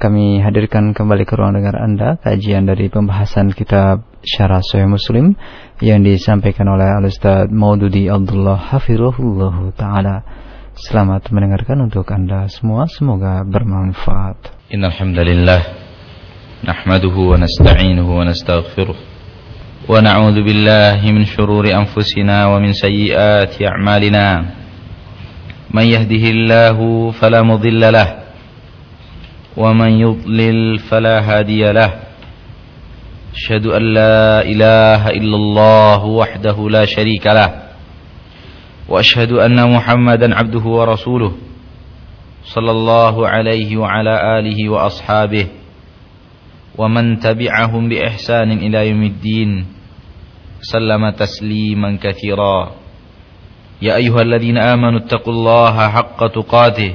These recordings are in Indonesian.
kami hadirkan kembali ke ruang dengar Anda kajian dari pembahasan kitab Syarah Sahih Muslim yang disampaikan oleh Al-Ustaz Maududi Abdullah Hafirullah Ta'ala. Selamat mendengarkan untuk Anda semua, semoga bermanfaat. Innal hamdalillah nahmaduhu wa nasta'inuhu wa nastaghfiruh wa na'udzu billahi min shururi anfusina wa min sayyiati a'malina. Man yahdihillahu fala mudilla lahu ومن يضلل فلا هادي له. أشهد أن لا إله إلا الله وحده لا شريك له. وأشهد أن محمدا عبده ورسوله صلى الله عليه وعلى آله وأصحابه ومن تبعهم بإحسان إلى يوم الدين. سلم تسليما كثيرا. يا أيها الذين آمنوا اتقوا الله حق تقاته.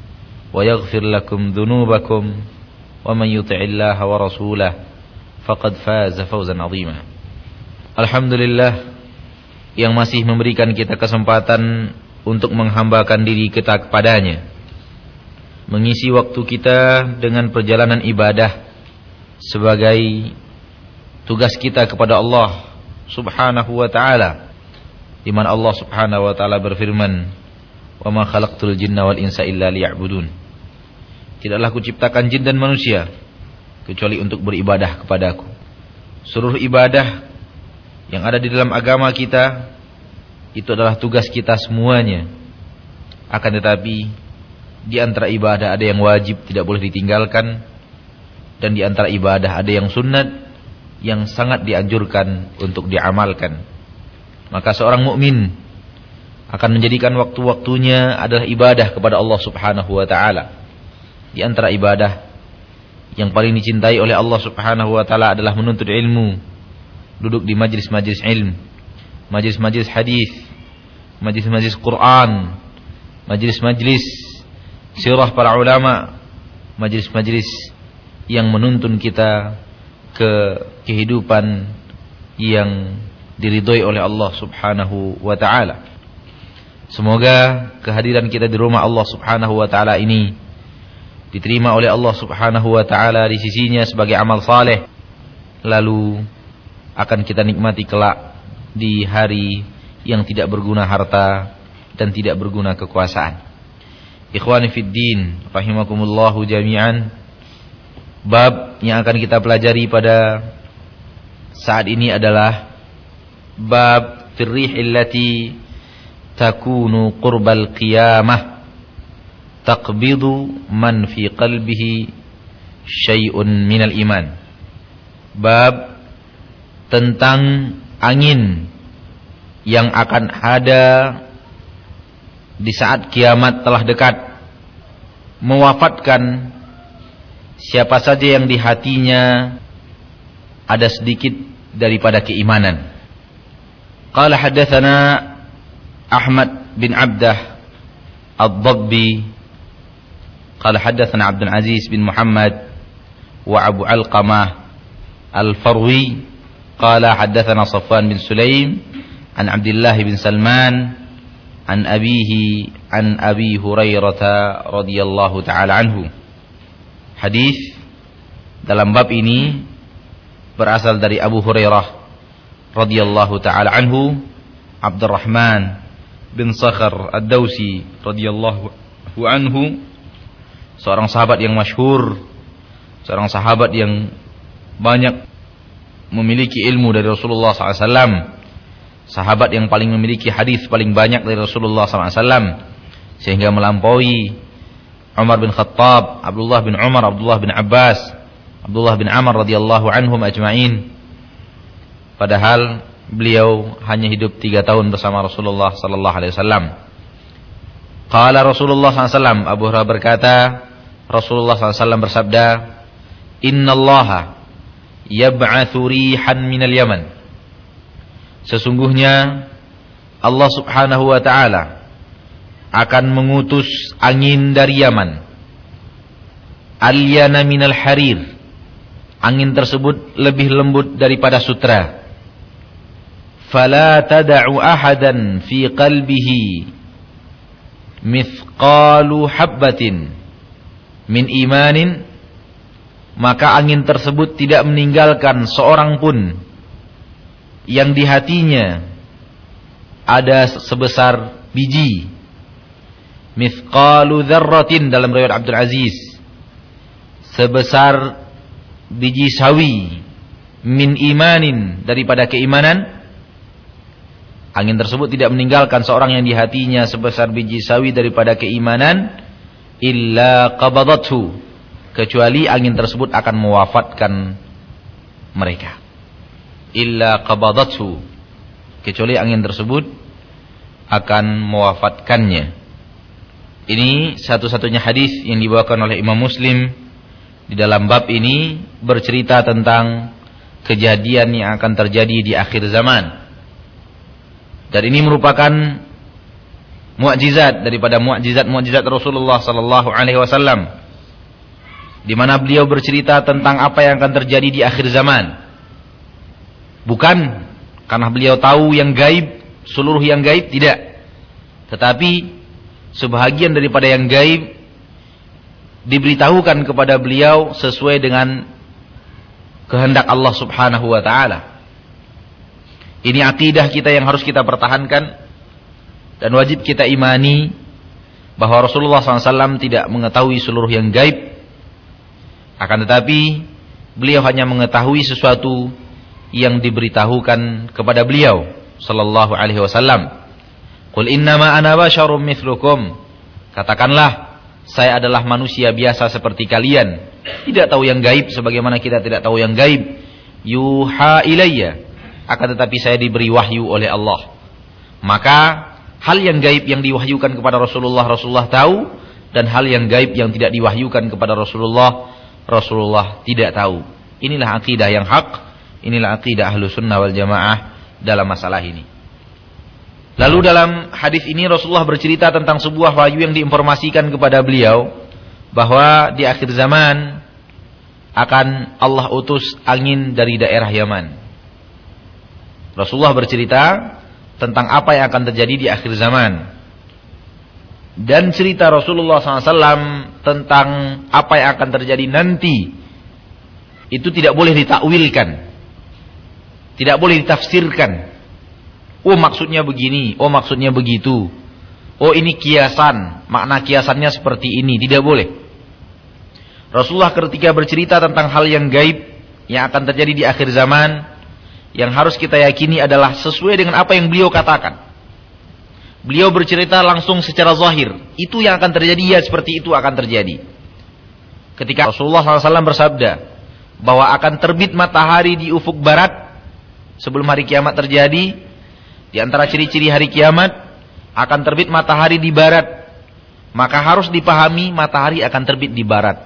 ويغفر لكم ذنوبكم ومن يطع الله ورسوله فقد فاز فوزا عظيما Alhamdulillah yang masih memberikan kita kesempatan untuk menghambakan diri kita kepadanya mengisi waktu kita dengan perjalanan ibadah sebagai tugas kita kepada Allah Subhanahu wa taala di mana Allah Subhanahu wa taala berfirman wa ma khalaqtul jinna wal insa illa liya'budun Tidaklah kuciptakan jin dan manusia kecuali untuk beribadah kepadaku. Seluruh ibadah yang ada di dalam agama kita itu adalah tugas kita semuanya. Akan tetapi di antara ibadah ada yang wajib tidak boleh ditinggalkan dan di antara ibadah ada yang sunnat yang sangat dianjurkan untuk diamalkan. Maka seorang mukmin akan menjadikan waktu-waktunya adalah ibadah kepada Allah Subhanahu wa taala di antara ibadah yang paling dicintai oleh Allah Subhanahu wa taala adalah menuntut ilmu, duduk di majlis-majlis ilmu, majlis-majlis hadis, majlis-majlis Quran, majlis-majlis sirah para ulama, majlis-majlis yang menuntun kita ke kehidupan yang diridhoi oleh Allah Subhanahu wa taala. Semoga kehadiran kita di rumah Allah Subhanahu wa taala ini diterima oleh Allah Subhanahu wa taala di sisinya sebagai amal saleh lalu akan kita nikmati kelak di hari yang tidak berguna harta dan tidak berguna kekuasaan. Ikhwani fid din rahimakumullahu jami'an. Bab yang akan kita pelajari pada saat ini adalah bab firrih illati takunu qurbal qiyamah taqbidu man fi qalbihi syai'un minal iman. Bab tentang angin yang akan ada di saat kiamat telah dekat mewafatkan siapa saja yang di hatinya ada sedikit daripada keimanan. Qala hadatsana Ahmad bin Abdah Ad-Dabbi قال حدثنا عبد العزيز بن محمد وأبو علقمة الفروي قال حدثنا صفوان بن سليم عن عبد الله بن سلمان عن أبيه عن أبي هريرة رضي الله تعالى عنه. hadis dalam bab ini berasal dari Abu Hurairah radhiyallahu taala anhu Abdurrahman bin Sakhar Ad-Dausi radhiyallahu anhu seorang sahabat yang masyhur, seorang sahabat yang banyak memiliki ilmu dari Rasulullah SAW, sahabat yang paling memiliki hadis paling banyak dari Rasulullah SAW, sehingga melampaui Umar bin Khattab, Abdullah bin Umar, Abdullah bin Abbas, Abdullah bin Amr radhiyallahu anhum ajma'in. Padahal beliau hanya hidup tiga tahun bersama Rasulullah sallallahu alaihi wasallam. Qala Rasulullah SAW Abu Hurairah berkata Rasulullah SAW bersabda, innallaha yab'atsu rihan minal yaman. Sesungguhnya Allah Subhanahu wa taala akan mengutus angin dari Yaman. Alyana minal harir. Angin tersebut lebih lembut daripada sutra. Fala tad'u ahadan fi qalbihi mithqalu habbatin min imanin maka angin tersebut tidak meninggalkan seorang pun yang di hatinya ada sebesar biji. Mithqalu dzarratin dalam riwayat Abdul Aziz sebesar biji sawi min imanin daripada keimanan. Angin tersebut tidak meninggalkan seorang yang di hatinya sebesar biji sawi daripada keimanan illa qabadathu kecuali angin tersebut akan mewafatkan mereka. Illa qabadathu kecuali angin tersebut akan mewafatkannya. Ini satu-satunya hadis yang dibawakan oleh Imam Muslim di dalam bab ini bercerita tentang kejadian yang akan terjadi di akhir zaman. Dan ini merupakan mukjizat daripada mukjizat-mukjizat Rasulullah sallallahu alaihi wasallam di mana beliau bercerita tentang apa yang akan terjadi di akhir zaman. Bukan karena beliau tahu yang gaib, seluruh yang gaib tidak. Tetapi sebahagian daripada yang gaib diberitahukan kepada beliau sesuai dengan kehendak Allah Subhanahu wa taala. Ini akidah kita yang harus kita pertahankan dan wajib kita imani bahwa Rasulullah SAW tidak mengetahui seluruh yang gaib. Akan tetapi beliau hanya mengetahui sesuatu yang diberitahukan kepada beliau sallallahu alaihi wasallam. Qul innama ana basyarum mithlukum. Katakanlah, saya adalah manusia biasa seperti kalian. Tidak tahu yang gaib sebagaimana kita tidak tahu yang gaib. Yuha ilayya akan tetapi saya diberi wahyu oleh Allah. Maka hal yang gaib yang diwahyukan kepada Rasulullah Rasulullah tahu dan hal yang gaib yang tidak diwahyukan kepada Rasulullah Rasulullah tidak tahu. Inilah akidah yang hak, inilah akidah ahlu sunnah wal jamaah dalam masalah ini. Lalu dalam hadis ini Rasulullah bercerita tentang sebuah wahyu yang diinformasikan kepada beliau bahwa di akhir zaman akan Allah utus angin dari daerah Yaman. Rasulullah bercerita tentang apa yang akan terjadi di akhir zaman. Dan cerita Rasulullah SAW tentang apa yang akan terjadi nanti. Itu tidak boleh ditakwilkan. Tidak boleh ditafsirkan. Oh maksudnya begini, oh maksudnya begitu. Oh ini kiasan, makna kiasannya seperti ini, tidak boleh. Rasulullah ketika bercerita tentang hal yang gaib yang akan terjadi di akhir zaman, yang harus kita yakini adalah sesuai dengan apa yang beliau katakan. Beliau bercerita langsung secara zahir. Itu yang akan terjadi, ya seperti itu akan terjadi. Ketika Rasulullah SAW bersabda, bahwa akan terbit matahari di ufuk barat, sebelum hari kiamat terjadi, di antara ciri-ciri hari kiamat, akan terbit matahari di barat. Maka harus dipahami matahari akan terbit di barat.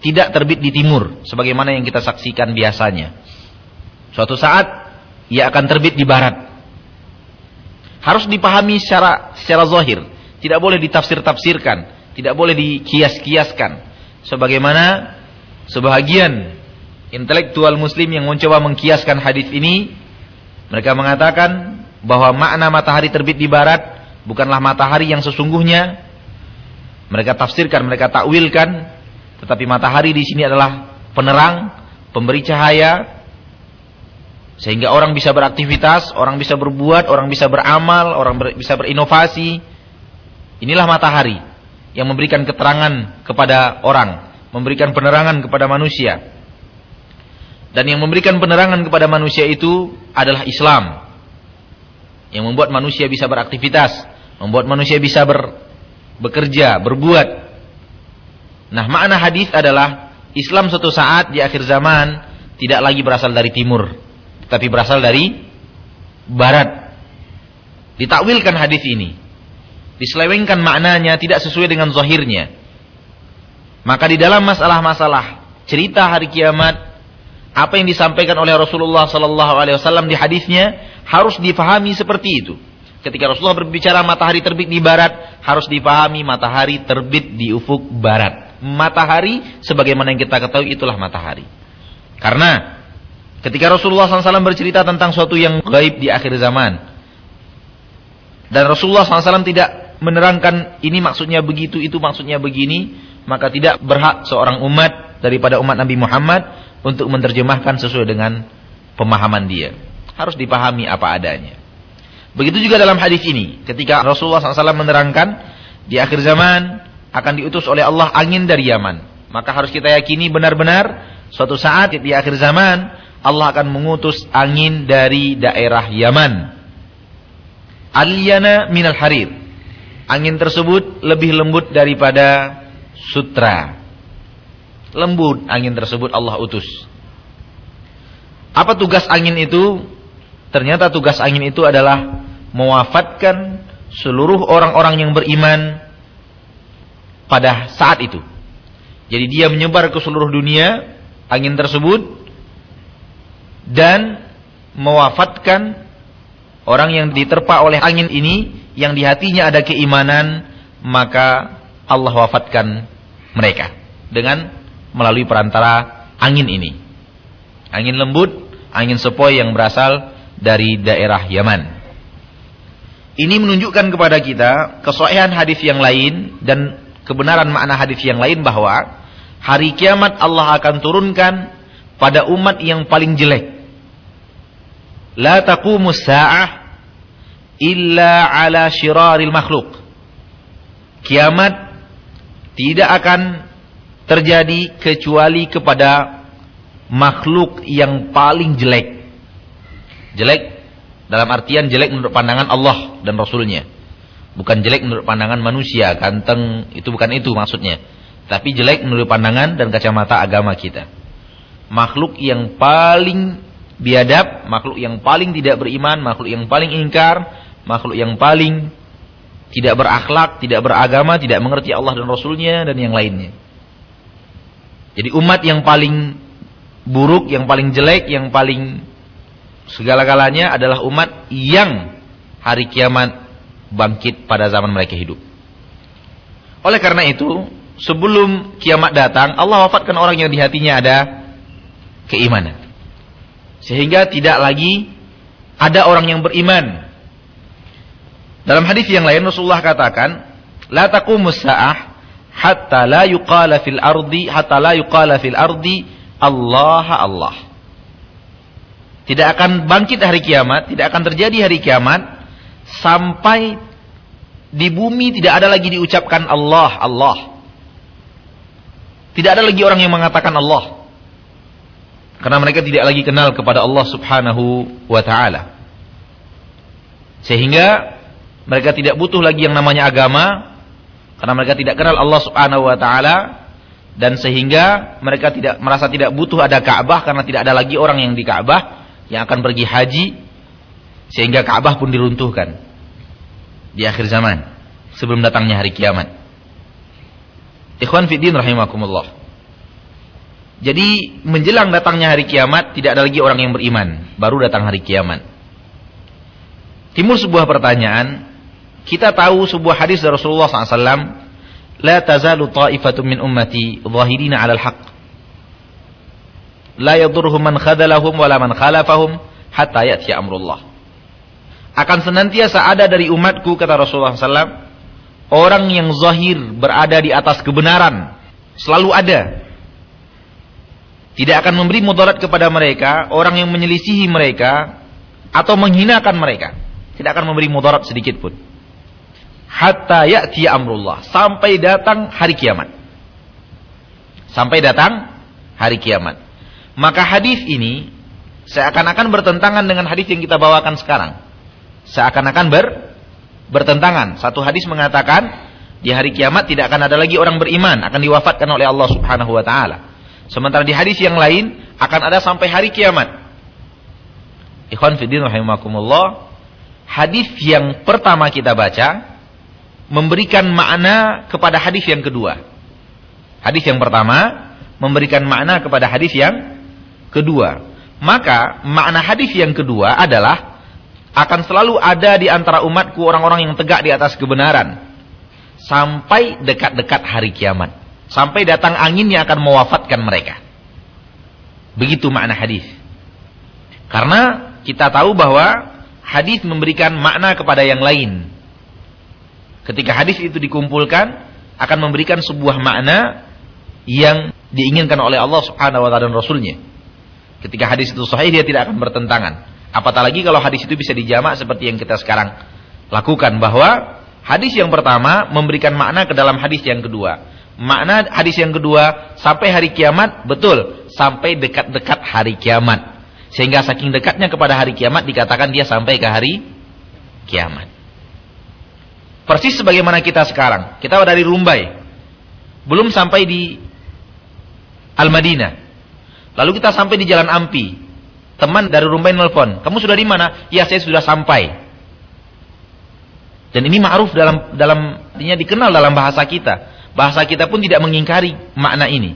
Tidak terbit di timur, sebagaimana yang kita saksikan biasanya. Suatu saat ia akan terbit di barat. Harus dipahami secara secara zahir, tidak boleh ditafsir-tafsirkan, tidak boleh dikias-kiaskan. Sebagaimana sebahagian intelektual muslim yang mencoba mengkiaskan hadis ini, mereka mengatakan bahwa makna matahari terbit di barat bukanlah matahari yang sesungguhnya. Mereka tafsirkan, mereka takwilkan, tetapi matahari di sini adalah penerang, pemberi cahaya, sehingga orang bisa beraktivitas, orang bisa berbuat, orang bisa beramal, orang ber, bisa berinovasi. Inilah matahari yang memberikan keterangan kepada orang, memberikan penerangan kepada manusia. Dan yang memberikan penerangan kepada manusia itu adalah Islam. Yang membuat manusia bisa beraktivitas, membuat manusia bisa ber, bekerja, berbuat. Nah, makna hadis adalah Islam suatu saat di akhir zaman tidak lagi berasal dari timur, tapi berasal dari barat. Ditakwilkan hadis ini. Diselewengkan maknanya tidak sesuai dengan zahirnya. Maka di dalam masalah-masalah cerita hari kiamat, apa yang disampaikan oleh Rasulullah sallallahu alaihi wasallam di hadisnya harus difahami seperti itu. Ketika Rasulullah berbicara matahari terbit di barat, harus dipahami matahari terbit di ufuk barat. Matahari sebagaimana yang kita ketahui itulah matahari. Karena ketika Rasulullah SAW bercerita tentang suatu yang gaib di akhir zaman, dan Rasulullah SAW tidak menerangkan ini maksudnya begitu, itu maksudnya begini, maka tidak berhak seorang umat daripada umat Nabi Muhammad untuk menerjemahkan sesuai dengan pemahaman dia. Harus dipahami apa adanya. Begitu juga dalam hadis ini, ketika Rasulullah SAW menerangkan di akhir zaman akan diutus oleh Allah angin dari Yaman. Maka harus kita yakini benar-benar suatu saat di akhir zaman Allah akan mengutus angin dari daerah Yaman. Aliyana minal harir. Angin tersebut lebih lembut daripada sutra. Lembut angin tersebut Allah utus. Apa tugas angin itu? Ternyata tugas angin itu adalah mewafatkan seluruh orang-orang yang beriman pada saat itu. Jadi dia menyebar ke seluruh dunia angin tersebut dan mewafatkan orang yang diterpa oleh angin ini yang di hatinya ada keimanan maka Allah wafatkan mereka dengan melalui perantara angin ini. Angin lembut, angin sepoi yang berasal dari daerah Yaman. Ini menunjukkan kepada kita kesohihan hadis yang lain dan kebenaran makna hadis yang lain bahwa hari kiamat Allah akan turunkan pada umat yang paling jelek. La taqumus sa'ah illa ala syiraril makhluk. Kiamat tidak akan terjadi kecuali kepada makhluk yang paling jelek. Jelek dalam artian jelek menurut pandangan Allah dan Rasulnya. Bukan jelek menurut pandangan manusia, ganteng, itu bukan itu maksudnya. Tapi jelek menurut pandangan dan kacamata agama kita. Makhluk yang paling biadab, makhluk yang paling tidak beriman, makhluk yang paling ingkar, makhluk yang paling tidak berakhlak, tidak beragama, tidak mengerti Allah dan Rasulnya dan yang lainnya. Jadi umat yang paling buruk, yang paling jelek, yang paling segala-galanya adalah umat yang hari kiamat bangkit pada zaman mereka hidup. Oleh karena itu, sebelum kiamat datang, Allah wafatkan orang yang di hatinya ada keimanan. Sehingga tidak lagi ada orang yang beriman. Dalam hadis yang lain Rasulullah katakan, "La taqumus sa'ah hatta la yuqala fil ardi hatta la yuqala fil ardi Allah Allah." Tidak akan bangkit hari kiamat, tidak akan terjadi hari kiamat sampai di bumi tidak ada lagi diucapkan Allah, Allah. Tidak ada lagi orang yang mengatakan Allah. Karena mereka tidak lagi kenal kepada Allah Subhanahu wa taala. Sehingga mereka tidak butuh lagi yang namanya agama karena mereka tidak kenal Allah Subhanahu wa taala dan sehingga mereka tidak merasa tidak butuh ada Ka'bah karena tidak ada lagi orang yang di Ka'bah yang akan pergi haji sehingga Ka'bah pun diruntuhkan di akhir zaman sebelum datangnya hari kiamat. Ikhwan fiddin rahimakumullah. Jadi menjelang datangnya hari kiamat tidak ada lagi orang yang beriman, baru datang hari kiamat. Timur sebuah pertanyaan, kita tahu sebuah hadis dari Rasulullah SAW, La tazalu ta'ifatun min ummati zahirina 'alal haqq la yadurruhum man khadalahum wala man khalafahum hatta ya'ti amrullah. Akan senantiasa ada dari umatku kata Rasulullah SAW orang yang zahir berada di atas kebenaran selalu ada. Tidak akan memberi mudarat kepada mereka orang yang menyelisihi mereka atau menghinakan mereka. Tidak akan memberi mudarat sedikit pun. Hatta ya'ti amrullah sampai datang hari kiamat. Sampai datang hari kiamat. Maka hadis ini seakan-akan bertentangan dengan hadis yang kita bawakan sekarang. Seakan-akan ber bertentangan. Satu hadis mengatakan di hari kiamat tidak akan ada lagi orang beriman, akan diwafatkan oleh Allah Subhanahu wa taala. Sementara di hadis yang lain akan ada sampai hari kiamat. Ikhwan fiddin rahimakumullah. Hadis yang pertama kita baca memberikan makna kepada hadis yang kedua. Hadis yang pertama memberikan makna kepada hadis yang kedua. Maka makna hadis yang kedua adalah akan selalu ada di antara umatku orang-orang yang tegak di atas kebenaran sampai dekat-dekat hari kiamat. Sampai datang angin yang akan mewafatkan mereka. Begitu makna hadis. Karena kita tahu bahwa hadis memberikan makna kepada yang lain. Ketika hadis itu dikumpulkan akan memberikan sebuah makna yang diinginkan oleh Allah Subhanahu wa taala dan rasulnya. Ketika hadis itu sahih dia tidak akan bertentangan. Apatah lagi kalau hadis itu bisa dijamak seperti yang kita sekarang lakukan bahwa hadis yang pertama memberikan makna ke dalam hadis yang kedua. Makna hadis yang kedua sampai hari kiamat betul sampai dekat-dekat hari kiamat. Sehingga saking dekatnya kepada hari kiamat dikatakan dia sampai ke hari kiamat. Persis sebagaimana kita sekarang. Kita dari Rumbai. Belum sampai di Al-Madinah. Lalu kita sampai di Jalan Ampi. Teman dari Rumbai nelfon, "Kamu sudah di mana?" "Ya, saya sudah sampai." Dan ini ma'ruf dalam dalam artinya dikenal dalam bahasa kita. Bahasa kita pun tidak mengingkari makna ini.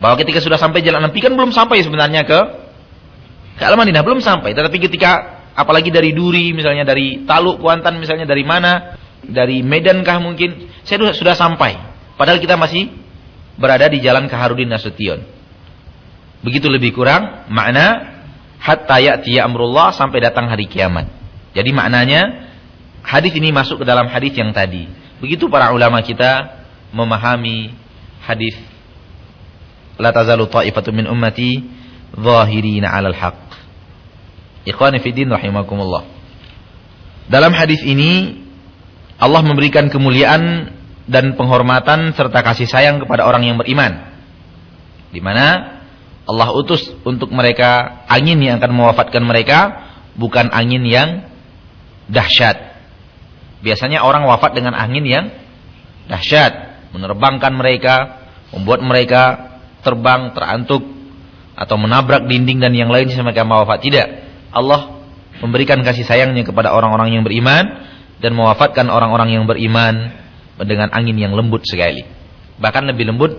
Bahwa ketika sudah sampai Jalan Ampi kan belum sampai sebenarnya ke ke Al-Madinah, belum sampai. Tetapi ketika apalagi dari Duri misalnya dari Taluk Kuantan misalnya dari mana? Dari Medan kah mungkin? Saya sudah, sudah sampai. Padahal kita masih berada di jalan Kaharudin Nasution. Begitu lebih kurang makna hatta ya'ti amrullah sampai datang hari kiamat. Jadi maknanya hadis ini masuk ke dalam hadis yang tadi. Begitu para ulama kita memahami hadis la tazalu ta'ifatu min ummati zahirina 'alal haqq. Ikhwani fi din rahimakumullah. Dalam hadis ini Allah memberikan kemuliaan dan penghormatan serta kasih sayang kepada orang yang beriman. Di mana Allah utus untuk mereka angin yang akan mewafatkan mereka, bukan angin yang dahsyat. Biasanya orang wafat dengan angin yang dahsyat, menerbangkan mereka, membuat mereka terbang, terantuk, atau menabrak dinding dan yang lain sampai mereka wafat. Tidak. Allah memberikan kasih sayangnya kepada orang-orang yang beriman dan mewafatkan orang-orang yang beriman dengan angin yang lembut sekali. Bahkan lebih lembut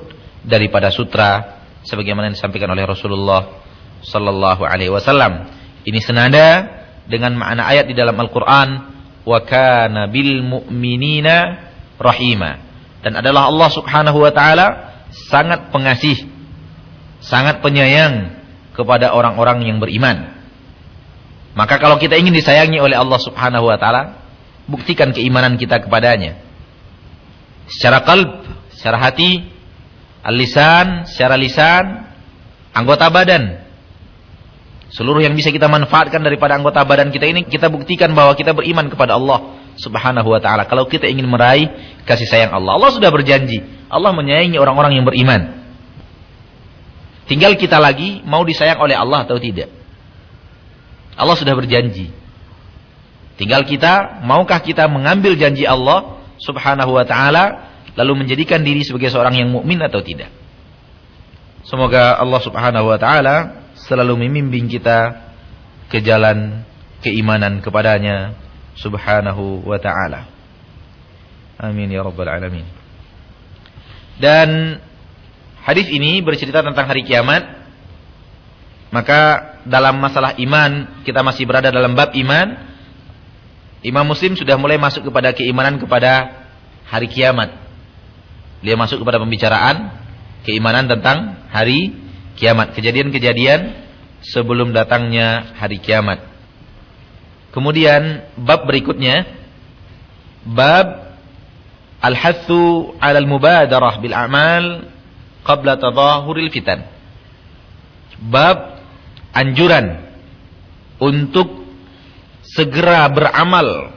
daripada sutra sebagaimana yang disampaikan oleh Rasulullah sallallahu alaihi wasallam. Ini senada dengan makna ayat di dalam Al-Qur'an wa kana bil mu'minina rahima. Dan adalah Allah Subhanahu wa taala sangat pengasih, sangat penyayang kepada orang-orang yang beriman. Maka kalau kita ingin disayangi oleh Allah Subhanahu wa taala, buktikan keimanan kita kepadanya secara kalb, secara hati, al-lisan, secara lisan, anggota badan. Seluruh yang bisa kita manfaatkan daripada anggota badan kita ini kita buktikan bahwa kita beriman kepada Allah Subhanahu wa taala. Kalau kita ingin meraih kasih sayang Allah, Allah sudah berjanji, Allah menyayangi orang-orang yang beriman. Tinggal kita lagi mau disayang oleh Allah atau tidak. Allah sudah berjanji. Tinggal kita maukah kita mengambil janji Allah Subhanahu wa taala lalu menjadikan diri sebagai seorang yang mukmin atau tidak. Semoga Allah Subhanahu wa taala selalu membimbing kita ke jalan keimanan kepadanya Subhanahu wa taala. Amin ya rabbal alamin. Dan hadis ini bercerita tentang hari kiamat. Maka dalam masalah iman kita masih berada dalam bab iman Imam Muslim sudah mulai masuk kepada keimanan kepada hari kiamat. Dia masuk kepada pembicaraan keimanan tentang hari kiamat, kejadian-kejadian sebelum datangnya hari kiamat. Kemudian bab berikutnya bab al-hathu al-mubadarah bil a'mal qabla tadahuril fitan. Bab anjuran untuk segera beramal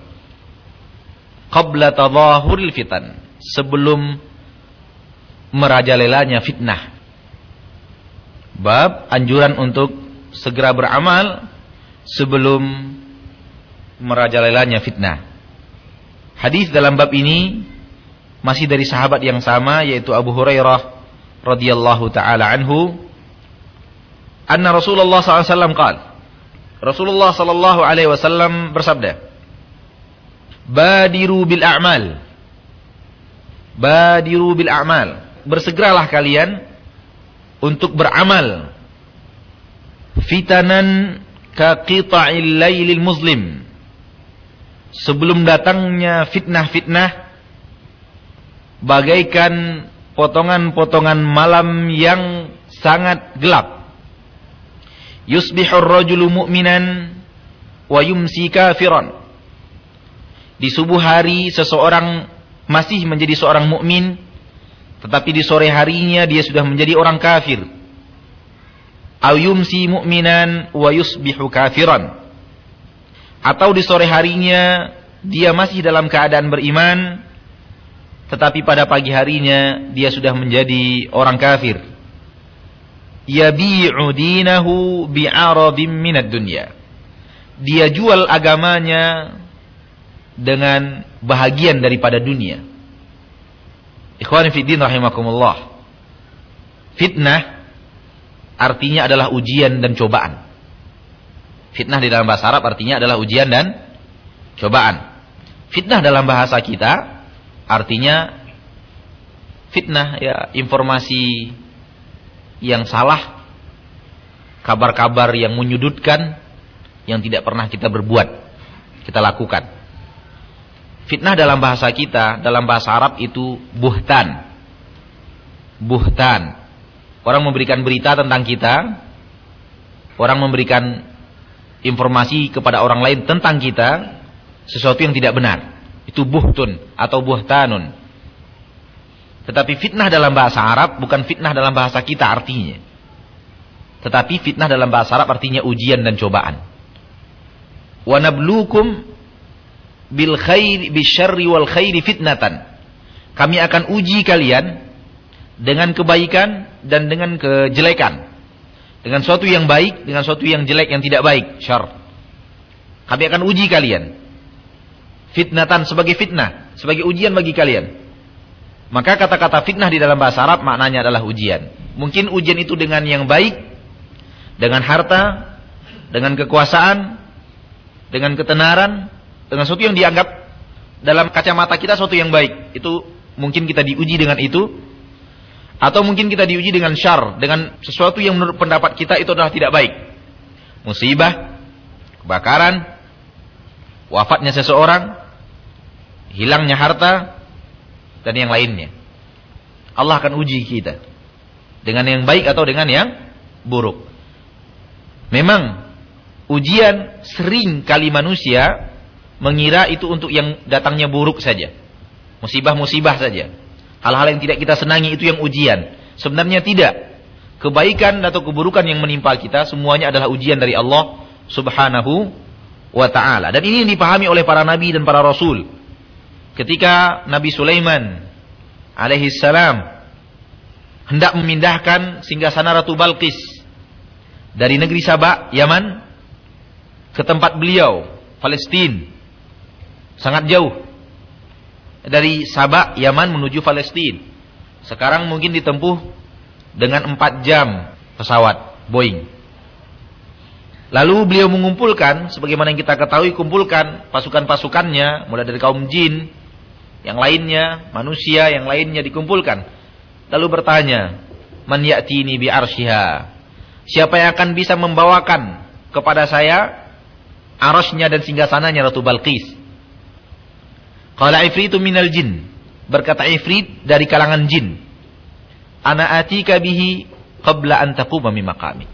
qabla tadhahuril fitan sebelum merajalelanya fitnah bab anjuran untuk segera beramal sebelum merajalelanya fitnah hadis dalam bab ini masih dari sahabat yang sama yaitu Abu Hurairah radhiyallahu taala anhu anna Rasulullah wasallam qala Rasulullah sallallahu alaihi wasallam bersabda, "Badiru bil a'mal." Badiru bil a'mal. Bersegeralah kalian untuk beramal fitanan ka qita'il lailil muslim sebelum datangnya fitnah-fitnah bagaikan potongan-potongan malam yang sangat gelap yusbihur rajulu mu'minan wa yumsi kafiran di subuh hari seseorang masih menjadi seorang mukmin tetapi di sore harinya dia sudah menjadi orang kafir. Ayumsi mu'minan wa yusbihu kafiran. Atau di sore harinya dia masih dalam keadaan beriman tetapi pada pagi harinya dia sudah menjadi orang kafir. Yabi'u dinahu minad dunya. Dia jual agamanya dengan bahagian daripada dunia. Ikhwani fiddin rahimakumullah. Fitnah artinya adalah ujian dan cobaan. Fitnah di dalam bahasa Arab artinya adalah ujian dan cobaan. Fitnah dalam bahasa kita artinya fitnah ya informasi yang salah, kabar-kabar yang menyudutkan yang tidak pernah kita berbuat, kita lakukan. Fitnah dalam bahasa kita, dalam bahasa Arab itu buhtan. Buhtan. Orang memberikan berita tentang kita. Orang memberikan informasi kepada orang lain tentang kita. Sesuatu yang tidak benar. Itu buhtun atau buhtanun. Tetapi fitnah dalam bahasa Arab bukan fitnah dalam bahasa kita artinya. Tetapi fitnah dalam bahasa Arab artinya ujian dan cobaan. Wa nablukum bil khair bisyarri wal khairi fitnatan. Kami akan uji kalian dengan kebaikan dan dengan kejelekan. Dengan suatu yang baik, dengan suatu yang jelek yang tidak baik, syar. Kami akan uji kalian. Fitnatan sebagai fitnah, sebagai ujian bagi kalian. Maka kata-kata fitnah di dalam bahasa Arab maknanya adalah ujian. Mungkin ujian itu dengan yang baik, dengan harta, dengan kekuasaan, dengan ketenaran, dengan sesuatu yang dianggap dalam kacamata kita sesuatu yang baik. Itu mungkin kita diuji dengan itu atau mungkin kita diuji dengan syar, dengan sesuatu yang menurut pendapat kita itu adalah tidak baik. Musibah, kebakaran, wafatnya seseorang, hilangnya harta dan yang lainnya. Allah akan uji kita dengan yang baik atau dengan yang buruk. Memang ujian sering kali manusia mengira itu untuk yang datangnya buruk saja. Musibah-musibah saja. Hal-hal yang tidak kita senangi itu yang ujian. Sebenarnya tidak. Kebaikan atau keburukan yang menimpa kita semuanya adalah ujian dari Allah Subhanahu wa taala. Dan ini dipahami oleh para nabi dan para rasul. Ketika Nabi Sulaiman alaihi salam hendak memindahkan singgasana Ratu Balqis dari negeri Sabah, Yaman ke tempat beliau, Palestina sangat jauh dari Sabah Yaman menuju Palestina. Sekarang mungkin ditempuh dengan 4 jam pesawat Boeing. Lalu beliau mengumpulkan, sebagaimana yang kita ketahui, kumpulkan pasukan-pasukannya, mulai dari kaum jin, yang lainnya, manusia, yang lainnya dikumpulkan. Lalu bertanya, Man ya'tini bi arsyiha. Siapa yang akan bisa membawakan kepada saya arasnya dan singgasananya Ratu Balqis? Qala ifritu minal jin. Berkata ifrit dari kalangan jin. Ana atika bihi qabla an taquma min maqamik.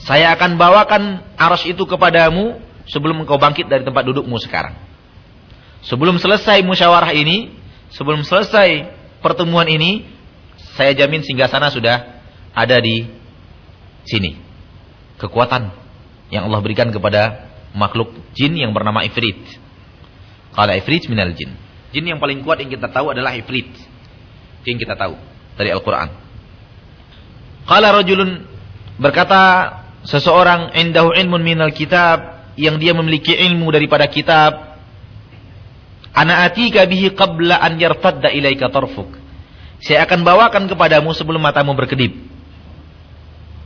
Saya akan bawakan aras itu kepadamu sebelum engkau bangkit dari tempat dudukmu sekarang. Sebelum selesai musyawarah ini, sebelum selesai pertemuan ini, saya jamin singgah sana sudah ada di sini. Kekuatan yang Allah berikan kepada makhluk jin yang bernama Ifrit. Qala ifrit minal jin. Jin yang paling kuat yang kita tahu adalah ifrit. Yang kita tahu dari Al-Qur'an. Qala rajulun berkata seseorang indahu ilmun minal kitab yang dia memiliki ilmu daripada kitab ana atika bihi qabla an yartadda ilaika tarfuk saya akan bawakan kepadamu sebelum matamu berkedip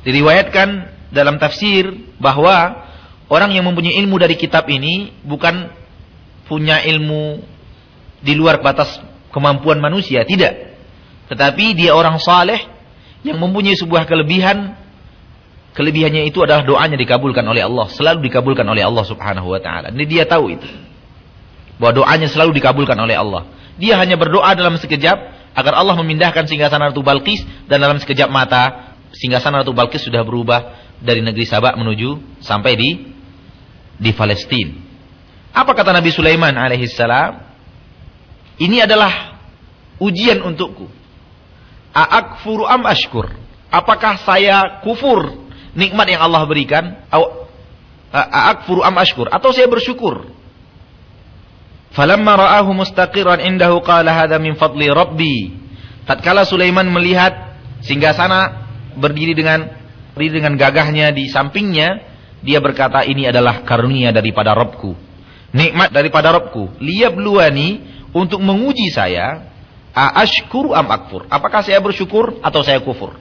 diriwayatkan dalam tafsir bahwa orang yang mempunyai ilmu dari kitab ini bukan punya ilmu di luar batas kemampuan manusia, tidak. Tetapi dia orang saleh yang mempunyai sebuah kelebihan kelebihannya itu adalah doanya dikabulkan oleh Allah, selalu dikabulkan oleh Allah Subhanahu wa taala. Ini dia tahu itu. Bahwa doanya selalu dikabulkan oleh Allah. Dia hanya berdoa dalam sekejap agar Allah memindahkan singgasana Ratu Balkis dan dalam sekejap mata singgasana Ratu Balkis sudah berubah dari negeri Sabak menuju sampai di di Palestina. Apa kata Nabi Sulaiman alaihissalam? Ini adalah ujian untukku. Aakfuru am ashkur? Apakah saya kufur nikmat yang Allah berikan? Aakfuru am ashkur? Atau saya bersyukur? Falamma ra'ahu mustaqiran indahu qala hadha min fadli rabbi. Tatkala Sulaiman melihat singgasana berdiri dengan berdiri dengan gagahnya di sampingnya, dia berkata ini adalah karunia daripada Rabbku. Nikmat daripada Rabbku. Liyabluwani untuk menguji saya, ashkuru am akfur. Apakah saya bersyukur atau saya kufur?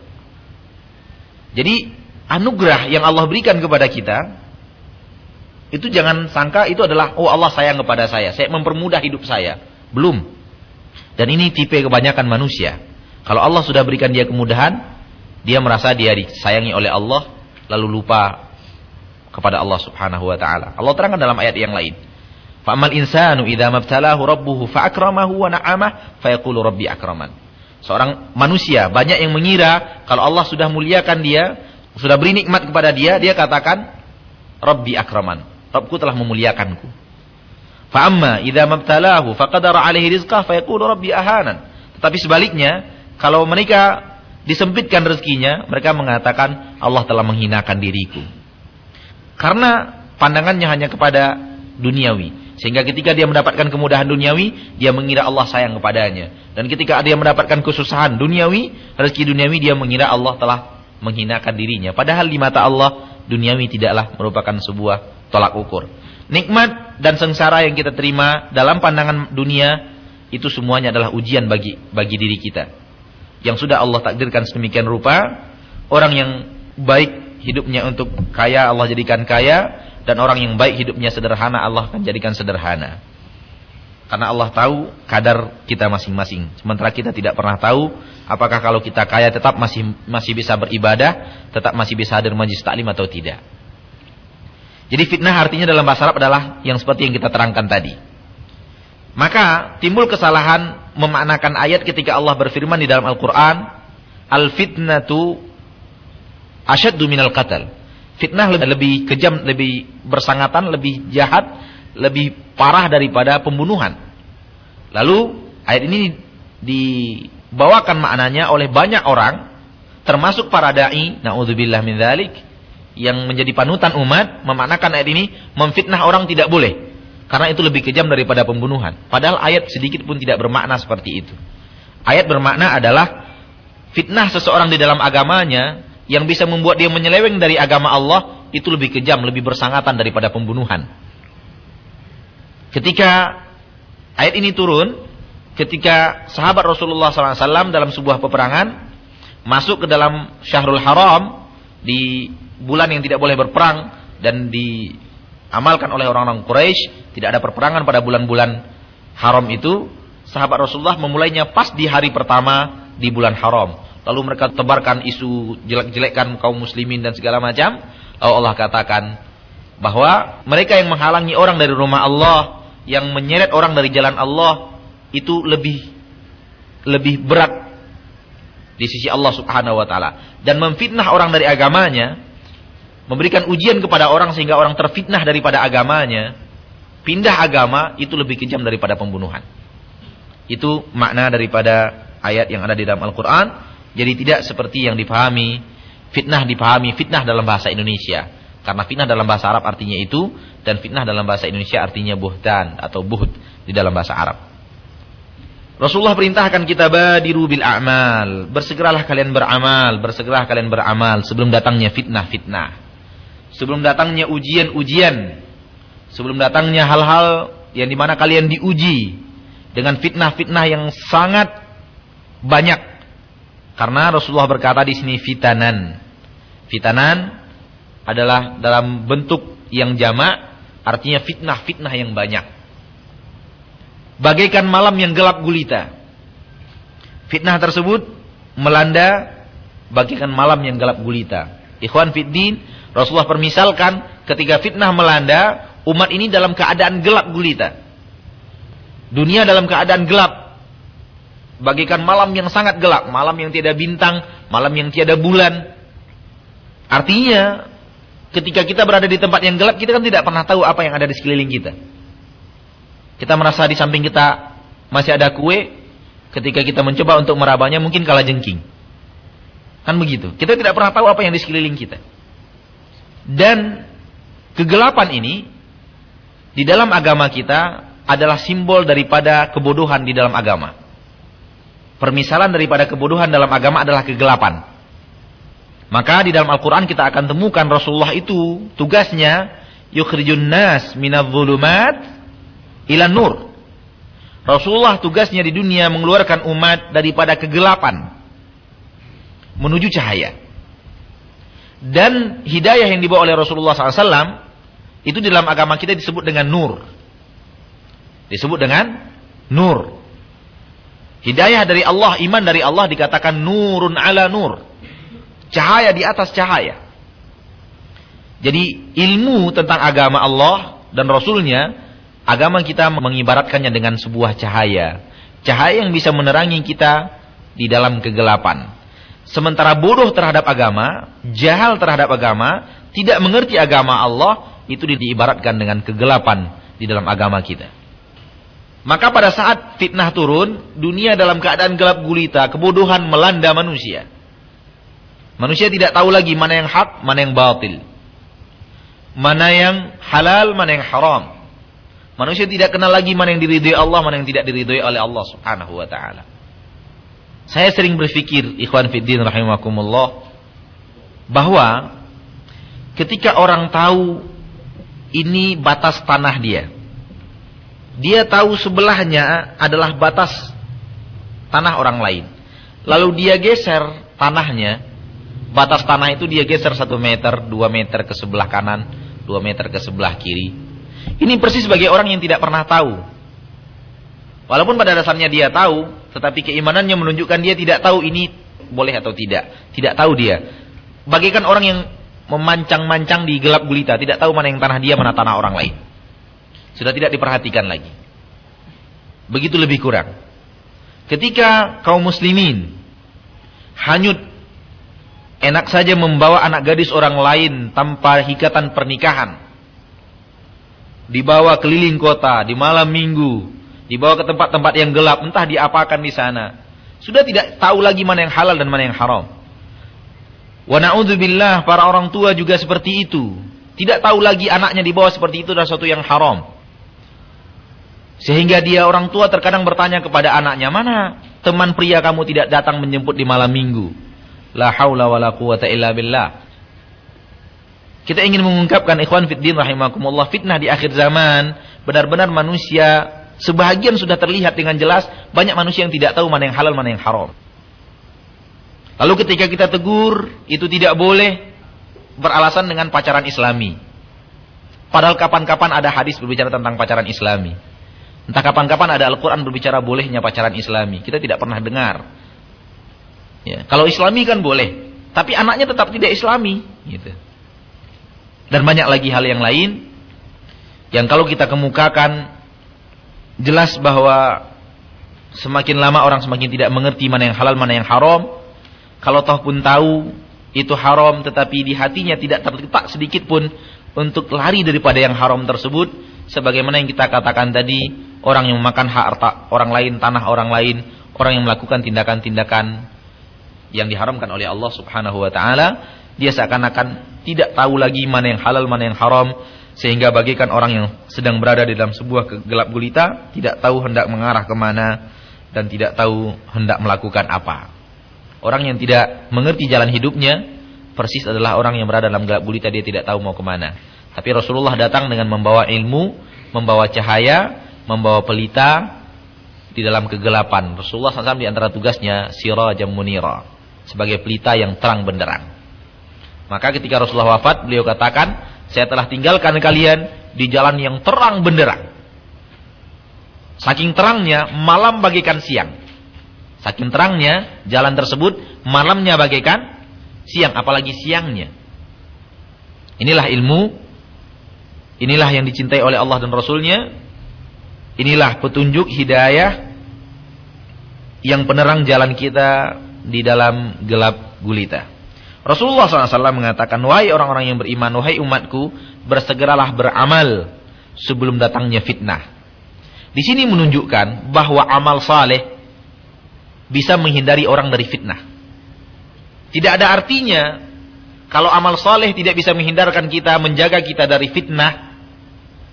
Jadi anugerah yang Allah berikan kepada kita itu jangan sangka itu adalah oh Allah sayang kepada saya, saya mempermudah hidup saya. Belum. Dan ini tipe kebanyakan manusia. Kalau Allah sudah berikan dia kemudahan, dia merasa dia disayangi oleh Allah lalu lupa kepada Allah Subhanahu wa taala. Allah terangkan dalam ayat yang lain. Fa'amal insanu idza mabtalahu rabbuhu fa'akramahu wa na'amah fayaqulu rabbi akraman. Seorang manusia banyak yang mengira kalau Allah sudah muliakan dia, sudah beri nikmat kepada dia, dia katakan rabbi akraman. Rabbku telah memuliakanku. Fa'amma idza mabtalahu faqadara alaihi rizqah fayaqulu rabbi ahanan. Tetapi sebaliknya, kalau mereka disempitkan rezekinya, mereka mengatakan Allah telah menghinakan diriku. Karena pandangannya hanya kepada duniawi. Sehingga ketika dia mendapatkan kemudahan duniawi, dia mengira Allah sayang kepadanya. Dan ketika dia mendapatkan kesusahan duniawi, rezeki duniawi, dia mengira Allah telah menghinakan dirinya. Padahal di mata Allah, duniawi tidaklah merupakan sebuah tolak ukur. Nikmat dan sengsara yang kita terima dalam pandangan dunia itu semuanya adalah ujian bagi bagi diri kita. Yang sudah Allah takdirkan sedemikian rupa, orang yang baik hidupnya untuk kaya Allah jadikan kaya dan orang yang baik hidupnya sederhana Allah akan jadikan sederhana. Karena Allah tahu kadar kita masing-masing. Sementara kita tidak pernah tahu apakah kalau kita kaya tetap masih masih bisa beribadah, tetap masih bisa hadir majlis taklim atau tidak. Jadi fitnah artinya dalam bahasa Arab adalah yang seperti yang kita terangkan tadi. Maka timbul kesalahan memaknakan ayat ketika Allah berfirman di dalam Al-Quran. Al-fitnatu asyaddu minal qatal. Fitnah lebih kejam, lebih bersangatan, lebih jahat, lebih parah daripada pembunuhan. Lalu ayat ini dibawakan maknanya oleh banyak orang. Termasuk para da'i. Na'udzubillah min dhalik yang menjadi panutan umat memaknakan ayat ini memfitnah orang tidak boleh. Karena itu lebih kejam daripada pembunuhan. Padahal ayat sedikit pun tidak bermakna seperti itu. Ayat bermakna adalah fitnah seseorang di dalam agamanya yang bisa membuat dia menyeleweng dari agama Allah itu lebih kejam, lebih bersangatan daripada pembunuhan. Ketika ayat ini turun, ketika sahabat Rasulullah SAW dalam sebuah peperangan masuk ke dalam Syahrul Haram di bulan yang tidak boleh berperang dan diamalkan oleh orang-orang Quraisy, tidak ada perperangan pada bulan-bulan haram itu, sahabat Rasulullah memulainya pas di hari pertama di bulan haram. Lalu mereka tebarkan isu jelek-jelekkan kaum muslimin dan segala macam. Lalu Allah katakan bahwa mereka yang menghalangi orang dari rumah Allah, yang menyeret orang dari jalan Allah itu lebih lebih berat di sisi Allah Subhanahu wa taala dan memfitnah orang dari agamanya memberikan ujian kepada orang sehingga orang terfitnah daripada agamanya, pindah agama itu lebih kejam daripada pembunuhan. Itu makna daripada ayat yang ada di dalam Al-Qur'an. Jadi tidak seperti yang dipahami fitnah dipahami fitnah dalam bahasa Indonesia. Karena fitnah dalam bahasa Arab artinya itu dan fitnah dalam bahasa Indonesia artinya buhtan atau buhd di dalam bahasa Arab. Rasulullah perintahkan kita badiru bil a'mal. Bersegeralah kalian beramal, bersegeralah kalian beramal sebelum datangnya fitnah-fitnah sebelum datangnya ujian-ujian, sebelum datangnya hal-hal yang di mana kalian diuji dengan fitnah-fitnah yang sangat banyak. Karena Rasulullah berkata di sini fitanan. Fitanan adalah dalam bentuk yang jamak, artinya fitnah-fitnah yang banyak. Bagaikan malam yang gelap gulita. Fitnah tersebut melanda bagaikan malam yang gelap gulita. Ikhwan fiddin, Rasulullah permisalkan ketika fitnah melanda, umat ini dalam keadaan gelap gulita. Dunia dalam keadaan gelap. Bagaikan malam yang sangat gelap, malam yang tiada bintang, malam yang tiada bulan. Artinya, ketika kita berada di tempat yang gelap, kita kan tidak pernah tahu apa yang ada di sekeliling kita. Kita merasa di samping kita masih ada kue, ketika kita mencoba untuk merabanya mungkin kalah jengking. Kan begitu. Kita tidak pernah tahu apa yang di sekeliling kita. Dan kegelapan ini di dalam agama kita adalah simbol daripada kebodohan di dalam agama. Permisalan daripada kebodohan dalam agama adalah kegelapan. Maka di dalam Al-Quran kita akan temukan Rasulullah itu tugasnya yukhrijun nas minadh-dhulumat ila nur. Rasulullah tugasnya di dunia mengeluarkan umat daripada kegelapan menuju cahaya. Dan hidayah yang dibawa oleh Rasulullah SAW itu di dalam agama kita disebut dengan nur. Disebut dengan nur. Hidayah dari Allah, iman dari Allah dikatakan nurun ala nur. Cahaya di atas cahaya. Jadi ilmu tentang agama Allah dan Rasulnya Agama kita mengibaratkannya dengan sebuah cahaya. Cahaya yang bisa menerangi kita di dalam kegelapan. Sementara bodoh terhadap agama, jahal terhadap agama, tidak mengerti agama Allah, itu diibaratkan dengan kegelapan di dalam agama kita. Maka pada saat fitnah turun, dunia dalam keadaan gelap gulita, kebodohan melanda manusia. Manusia tidak tahu lagi mana yang hak, mana yang batil. Mana yang halal, mana yang haram. Manusia tidak kenal lagi mana yang diridhoi Allah, mana yang tidak diridhoi oleh Allah Subhanahu wa taala. Saya sering berpikir, ikhwan fiddin rahimakumullah, bahwa ketika orang tahu ini batas tanah dia, dia tahu sebelahnya adalah batas tanah orang lain. Lalu dia geser tanahnya, batas tanah itu dia geser satu meter, dua meter ke sebelah kanan, dua meter ke sebelah kiri. Ini persis sebagai orang yang tidak pernah tahu. Walaupun pada dasarnya dia tahu, tetapi keimanannya menunjukkan dia tidak tahu ini boleh atau tidak. Tidak tahu dia. Bagaikan orang yang memancang-mancang di gelap gulita, tidak tahu mana yang tanah dia, mana tanah orang lain. Sudah tidak diperhatikan lagi. Begitu lebih kurang. Ketika kaum muslimin hanyut enak saja membawa anak gadis orang lain tanpa hikatan pernikahan dibawa keliling kota di malam minggu, dibawa ke tempat-tempat yang gelap, entah diapakan di sana. Sudah tidak tahu lagi mana yang halal dan mana yang haram. Wa na'udzubillah para orang tua juga seperti itu. Tidak tahu lagi anaknya dibawa seperti itu adalah sesuatu yang haram. Sehingga dia orang tua terkadang bertanya kepada anaknya, "Mana teman pria kamu tidak datang menjemput di malam minggu?" La haula wala quwata illa billah. Kita ingin mengungkapkan ikhwan fiddin rahimakumullah fitnah di akhir zaman. Benar-benar manusia sebahagian sudah terlihat dengan jelas. Banyak manusia yang tidak tahu mana yang halal mana yang haram. Lalu ketika kita tegur itu tidak boleh beralasan dengan pacaran islami. Padahal kapan-kapan ada hadis berbicara tentang pacaran islami. Entah kapan-kapan ada Al-Quran berbicara bolehnya pacaran islami. Kita tidak pernah dengar. Ya, kalau islami kan boleh. Tapi anaknya tetap tidak islami. Gitu. Dan banyak lagi hal yang lain yang kalau kita kemukakan jelas bahwa semakin lama orang semakin tidak mengerti mana yang halal mana yang haram. Kalau toh pun tahu itu haram tetapi di hatinya tidak terletak sedikit pun untuk lari daripada yang haram tersebut sebagaimana yang kita katakan tadi orang yang memakan hak harta orang lain tanah orang lain orang yang melakukan tindakan-tindakan yang diharamkan oleh Allah Subhanahu wa taala dia seakan-akan tidak tahu lagi mana yang halal, mana yang haram. Sehingga bagikan orang yang sedang berada di dalam sebuah gelap gulita, tidak tahu hendak mengarah ke mana, dan tidak tahu hendak melakukan apa. Orang yang tidak mengerti jalan hidupnya, persis adalah orang yang berada dalam gelap gulita, dia tidak tahu mau ke mana. Tapi Rasulullah datang dengan membawa ilmu, membawa cahaya, membawa pelita, di dalam kegelapan. Rasulullah SAW di antara tugasnya sirajam munira sebagai pelita yang terang benderang. Maka ketika Rasulullah wafat, beliau katakan, saya telah tinggalkan kalian di jalan yang terang benderang. Saking terangnya, malam bagaikan siang. Saking terangnya, jalan tersebut, malamnya bagaikan siang, apalagi siangnya. Inilah ilmu, inilah yang dicintai oleh Allah dan Rasulnya, inilah petunjuk hidayah yang penerang jalan kita di dalam gelap gulita. Rasulullah SAW mengatakan, Wahai orang-orang yang beriman, wahai umatku, bersegeralah beramal sebelum datangnya fitnah. Di sini menunjukkan bahwa amal saleh bisa menghindari orang dari fitnah. Tidak ada artinya kalau amal saleh tidak bisa menghindarkan kita, menjaga kita dari fitnah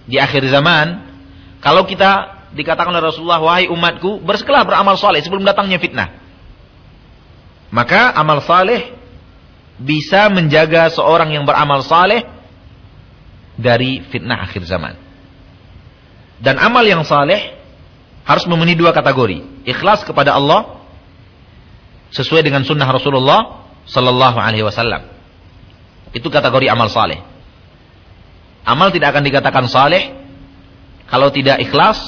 di akhir zaman. Kalau kita dikatakan oleh Rasulullah, wahai umatku, bersegeralah beramal saleh sebelum datangnya fitnah. Maka amal saleh bisa menjaga seorang yang beramal saleh dari fitnah akhir zaman. Dan amal yang saleh harus memenuhi dua kategori. Ikhlas kepada Allah sesuai dengan sunnah Rasulullah sallallahu alaihi wasallam. Itu kategori amal saleh. Amal tidak akan dikatakan saleh kalau tidak ikhlas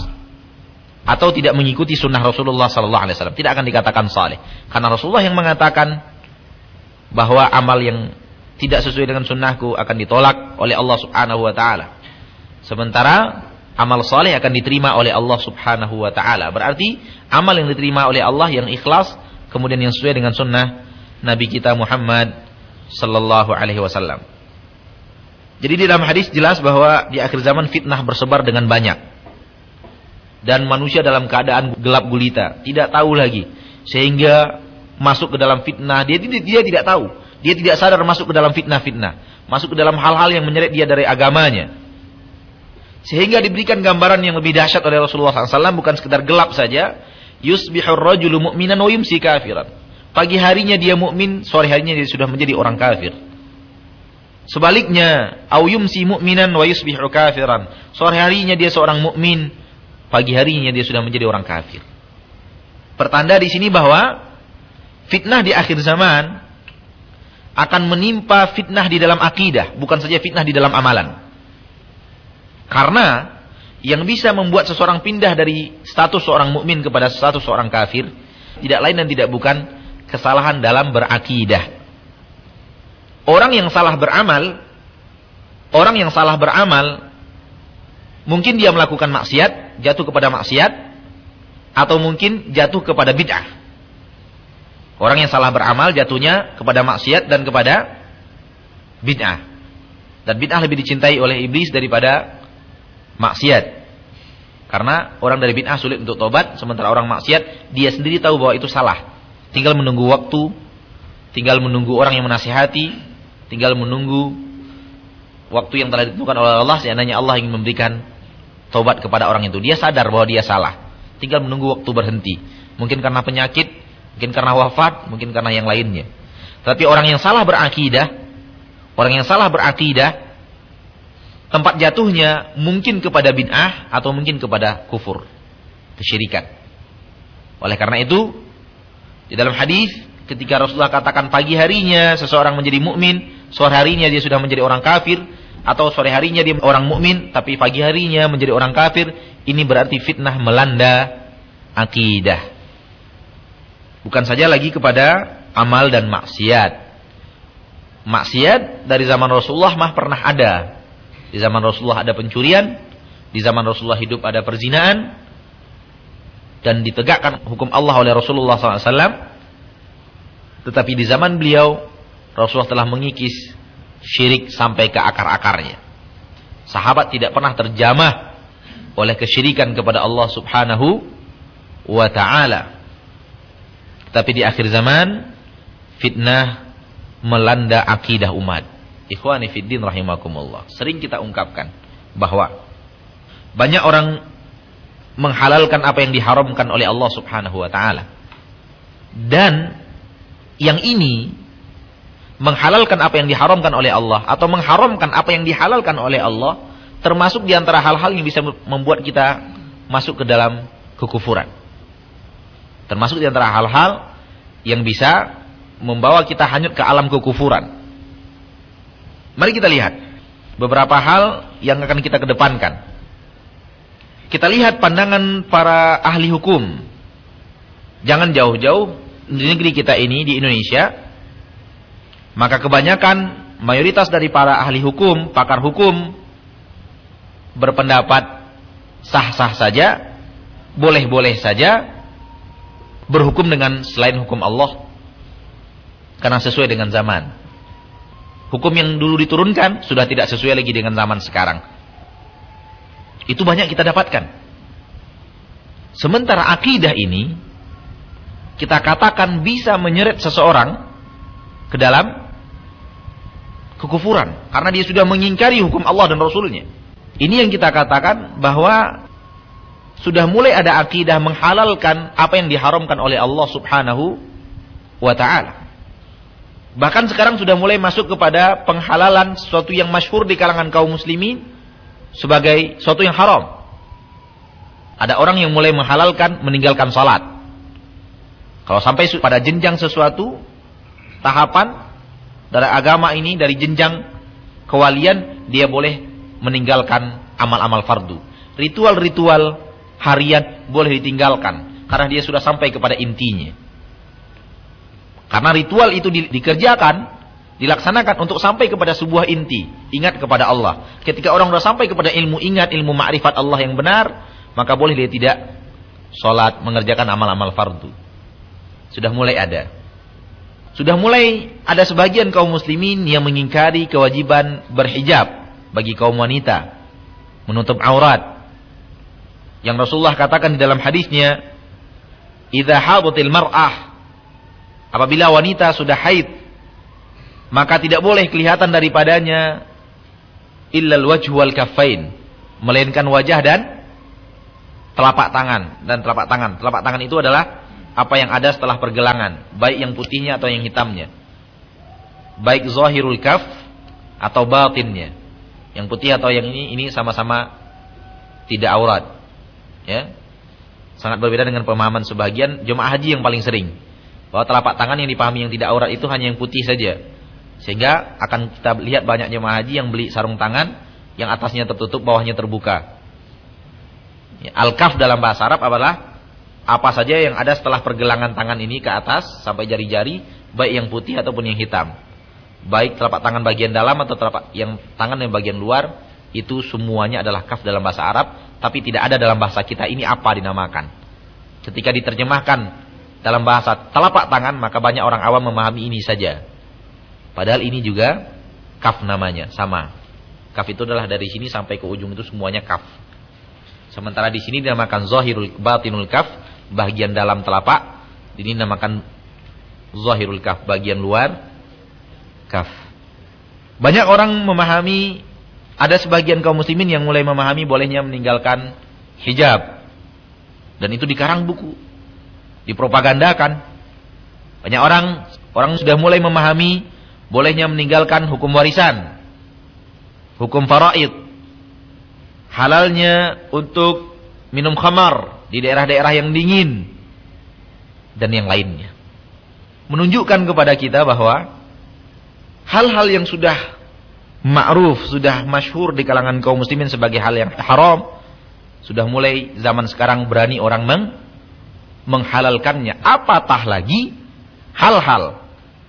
atau tidak mengikuti sunnah Rasulullah sallallahu alaihi wasallam. Tidak akan dikatakan saleh. Karena Rasulullah yang mengatakan bahwa amal yang tidak sesuai dengan sunnahku akan ditolak oleh Allah Subhanahu wa taala. Sementara amal saleh akan diterima oleh Allah Subhanahu wa taala. Berarti amal yang diterima oleh Allah yang ikhlas kemudian yang sesuai dengan sunnah Nabi kita Muhammad sallallahu alaihi wasallam. Jadi di dalam hadis jelas bahwa di akhir zaman fitnah bersebar dengan banyak dan manusia dalam keadaan gelap gulita, tidak tahu lagi sehingga masuk ke dalam fitnah, dia tidak dia tidak tahu, dia tidak sadar masuk ke dalam fitnah-fitnah, masuk ke dalam hal-hal yang menyeret dia dari agamanya. Sehingga diberikan gambaran yang lebih dahsyat oleh Rasulullah SAW bukan sekedar gelap saja, yusbihur rajulu mu'minan wa yumsi kafiran. Pagi harinya dia mukmin, sore harinya dia sudah menjadi orang kafir. Sebaliknya, au yumsi mu'minan wa yusbihu kafiran. Sore harinya dia seorang mukmin, pagi harinya dia sudah menjadi orang kafir. Pertanda di sini bahwa fitnah di akhir zaman akan menimpa fitnah di dalam akidah, bukan saja fitnah di dalam amalan. Karena yang bisa membuat seseorang pindah dari status seorang mukmin kepada status seorang kafir tidak lain dan tidak bukan kesalahan dalam berakidah. Orang yang salah beramal, orang yang salah beramal Mungkin dia melakukan maksiat, jatuh kepada maksiat, atau mungkin jatuh kepada bid'ah. Orang yang salah beramal jatuhnya kepada maksiat dan kepada bid'ah. Dan bid'ah lebih dicintai oleh iblis daripada maksiat. Karena orang dari bid'ah sulit untuk tobat, sementara orang maksiat dia sendiri tahu bahwa itu salah. Tinggal menunggu waktu, tinggal menunggu orang yang menasihati, tinggal menunggu waktu yang telah ditentukan oleh Allah, seandainya Allah ingin memberikan tobat kepada orang itu. Dia sadar bahwa dia salah. Tinggal menunggu waktu berhenti. Mungkin karena penyakit, mungkin karena wafat, mungkin karena yang lainnya. Tapi orang yang salah berakidah, orang yang salah berakidah, tempat jatuhnya mungkin kepada bid'ah atau mungkin kepada kufur, kesyirikan. Oleh karena itu, di dalam hadis ketika Rasulullah katakan pagi harinya seseorang menjadi mukmin, sore harinya dia sudah menjadi orang kafir, atau sore harinya dia orang mukmin tapi pagi harinya menjadi orang kafir, ini berarti fitnah melanda akidah. Bukan saja lagi kepada amal dan maksiat. Maksiat dari zaman Rasulullah mah pernah ada. Di zaman Rasulullah ada pencurian, di zaman Rasulullah hidup ada perzinaan, dan ditegakkan hukum Allah oleh Rasulullah SAW. Tetapi di zaman beliau, Rasulullah telah mengikis syirik sampai ke akar-akarnya. Sahabat tidak pernah terjamah oleh kesyirikan kepada Allah Subhanahu wa taala. Tapi di akhir zaman fitnah melanda akidah umat. Ikhwani fiddin rahimakumullah. Sering kita ungkapkan bahwa banyak orang menghalalkan apa yang diharamkan oleh Allah Subhanahu wa taala. Dan yang ini menghalalkan apa yang diharamkan oleh Allah atau mengharamkan apa yang dihalalkan oleh Allah termasuk di antara hal-hal yang bisa membuat kita masuk ke dalam kekufuran. Termasuk di antara hal-hal yang bisa membawa kita hanyut ke alam kekufuran. Mari kita lihat beberapa hal yang akan kita kedepankan. Kita lihat pandangan para ahli hukum. Jangan jauh-jauh di negeri kita ini di Indonesia Maka kebanyakan mayoritas dari para ahli hukum, pakar hukum berpendapat sah-sah saja, boleh-boleh saja berhukum dengan selain hukum Allah karena sesuai dengan zaman. Hukum yang dulu diturunkan sudah tidak sesuai lagi dengan zaman sekarang. Itu banyak kita dapatkan. Sementara akidah ini kita katakan bisa menyeret seseorang ke dalam kekufuran karena dia sudah mengingkari hukum Allah dan Rasulnya. Ini yang kita katakan bahwa sudah mulai ada akidah menghalalkan apa yang diharamkan oleh Allah Subhanahu wa taala. Bahkan sekarang sudah mulai masuk kepada penghalalan sesuatu yang masyhur di kalangan kaum muslimin sebagai sesuatu yang haram. Ada orang yang mulai menghalalkan meninggalkan salat. Kalau sampai pada jenjang sesuatu tahapan dari agama ini dari jenjang kewalian dia boleh meninggalkan amal-amal fardu. Ritual-ritual harian boleh ditinggalkan karena dia sudah sampai kepada intinya. Karena ritual itu di, dikerjakan, dilaksanakan untuk sampai kepada sebuah inti, ingat kepada Allah. Ketika orang sudah sampai kepada ilmu ingat, ilmu ma'rifat Allah yang benar, maka boleh dia tidak sholat, mengerjakan amal-amal fardu. Sudah mulai ada. Sudah mulai ada sebagian kaum muslimin yang mengingkari kewajiban berhijab bagi kaum wanita. Menutup aurat. Yang Rasulullah katakan di dalam hadisnya, "Idza hadatil mar'ah" Apabila wanita sudah haid, maka tidak boleh kelihatan daripadanya illal wajh wal kaffain, melainkan wajah dan telapak tangan dan telapak tangan. Telapak tangan itu adalah apa yang ada setelah pergelangan, baik yang putihnya atau yang hitamnya. Baik zahirul kaf atau batinnya. Yang putih atau yang ini ini sama-sama tidak aurat. Ya. Sangat berbeda dengan pemahaman sebagian jemaah haji yang paling sering. Bahwa telapak tangan yang dipahami yang tidak aurat itu hanya yang putih saja. Sehingga akan kita lihat banyak jemaah haji yang beli sarung tangan yang atasnya tertutup, bawahnya terbuka. Ya, Al-kaf dalam bahasa Arab adalah apa saja yang ada setelah pergelangan tangan ini ke atas sampai jari-jari, baik yang putih ataupun yang hitam. Baik telapak tangan bagian dalam atau telapak yang tangan yang bagian luar, itu semuanya adalah kaf dalam bahasa Arab, tapi tidak ada dalam bahasa kita ini apa dinamakan. Ketika diterjemahkan dalam bahasa telapak tangan, maka banyak orang awam memahami ini saja. Padahal ini juga kaf namanya, sama. Kaf itu adalah dari sini sampai ke ujung itu semuanya kaf. Sementara di sini dinamakan zahirul batinul kaf, bagian dalam telapak ini namakan zahirul kaf bagian luar kaf banyak orang memahami ada sebagian kaum muslimin yang mulai memahami bolehnya meninggalkan hijab dan itu dikarang buku dipropagandakan banyak orang orang sudah mulai memahami bolehnya meninggalkan hukum warisan hukum faraid halalnya untuk minum khamar di daerah-daerah yang dingin dan yang lainnya. Menunjukkan kepada kita bahwa hal-hal yang sudah ma'ruf, sudah masyhur di kalangan kaum muslimin sebagai hal yang haram, sudah mulai zaman sekarang berani orang meng menghalalkannya. Apatah lagi hal-hal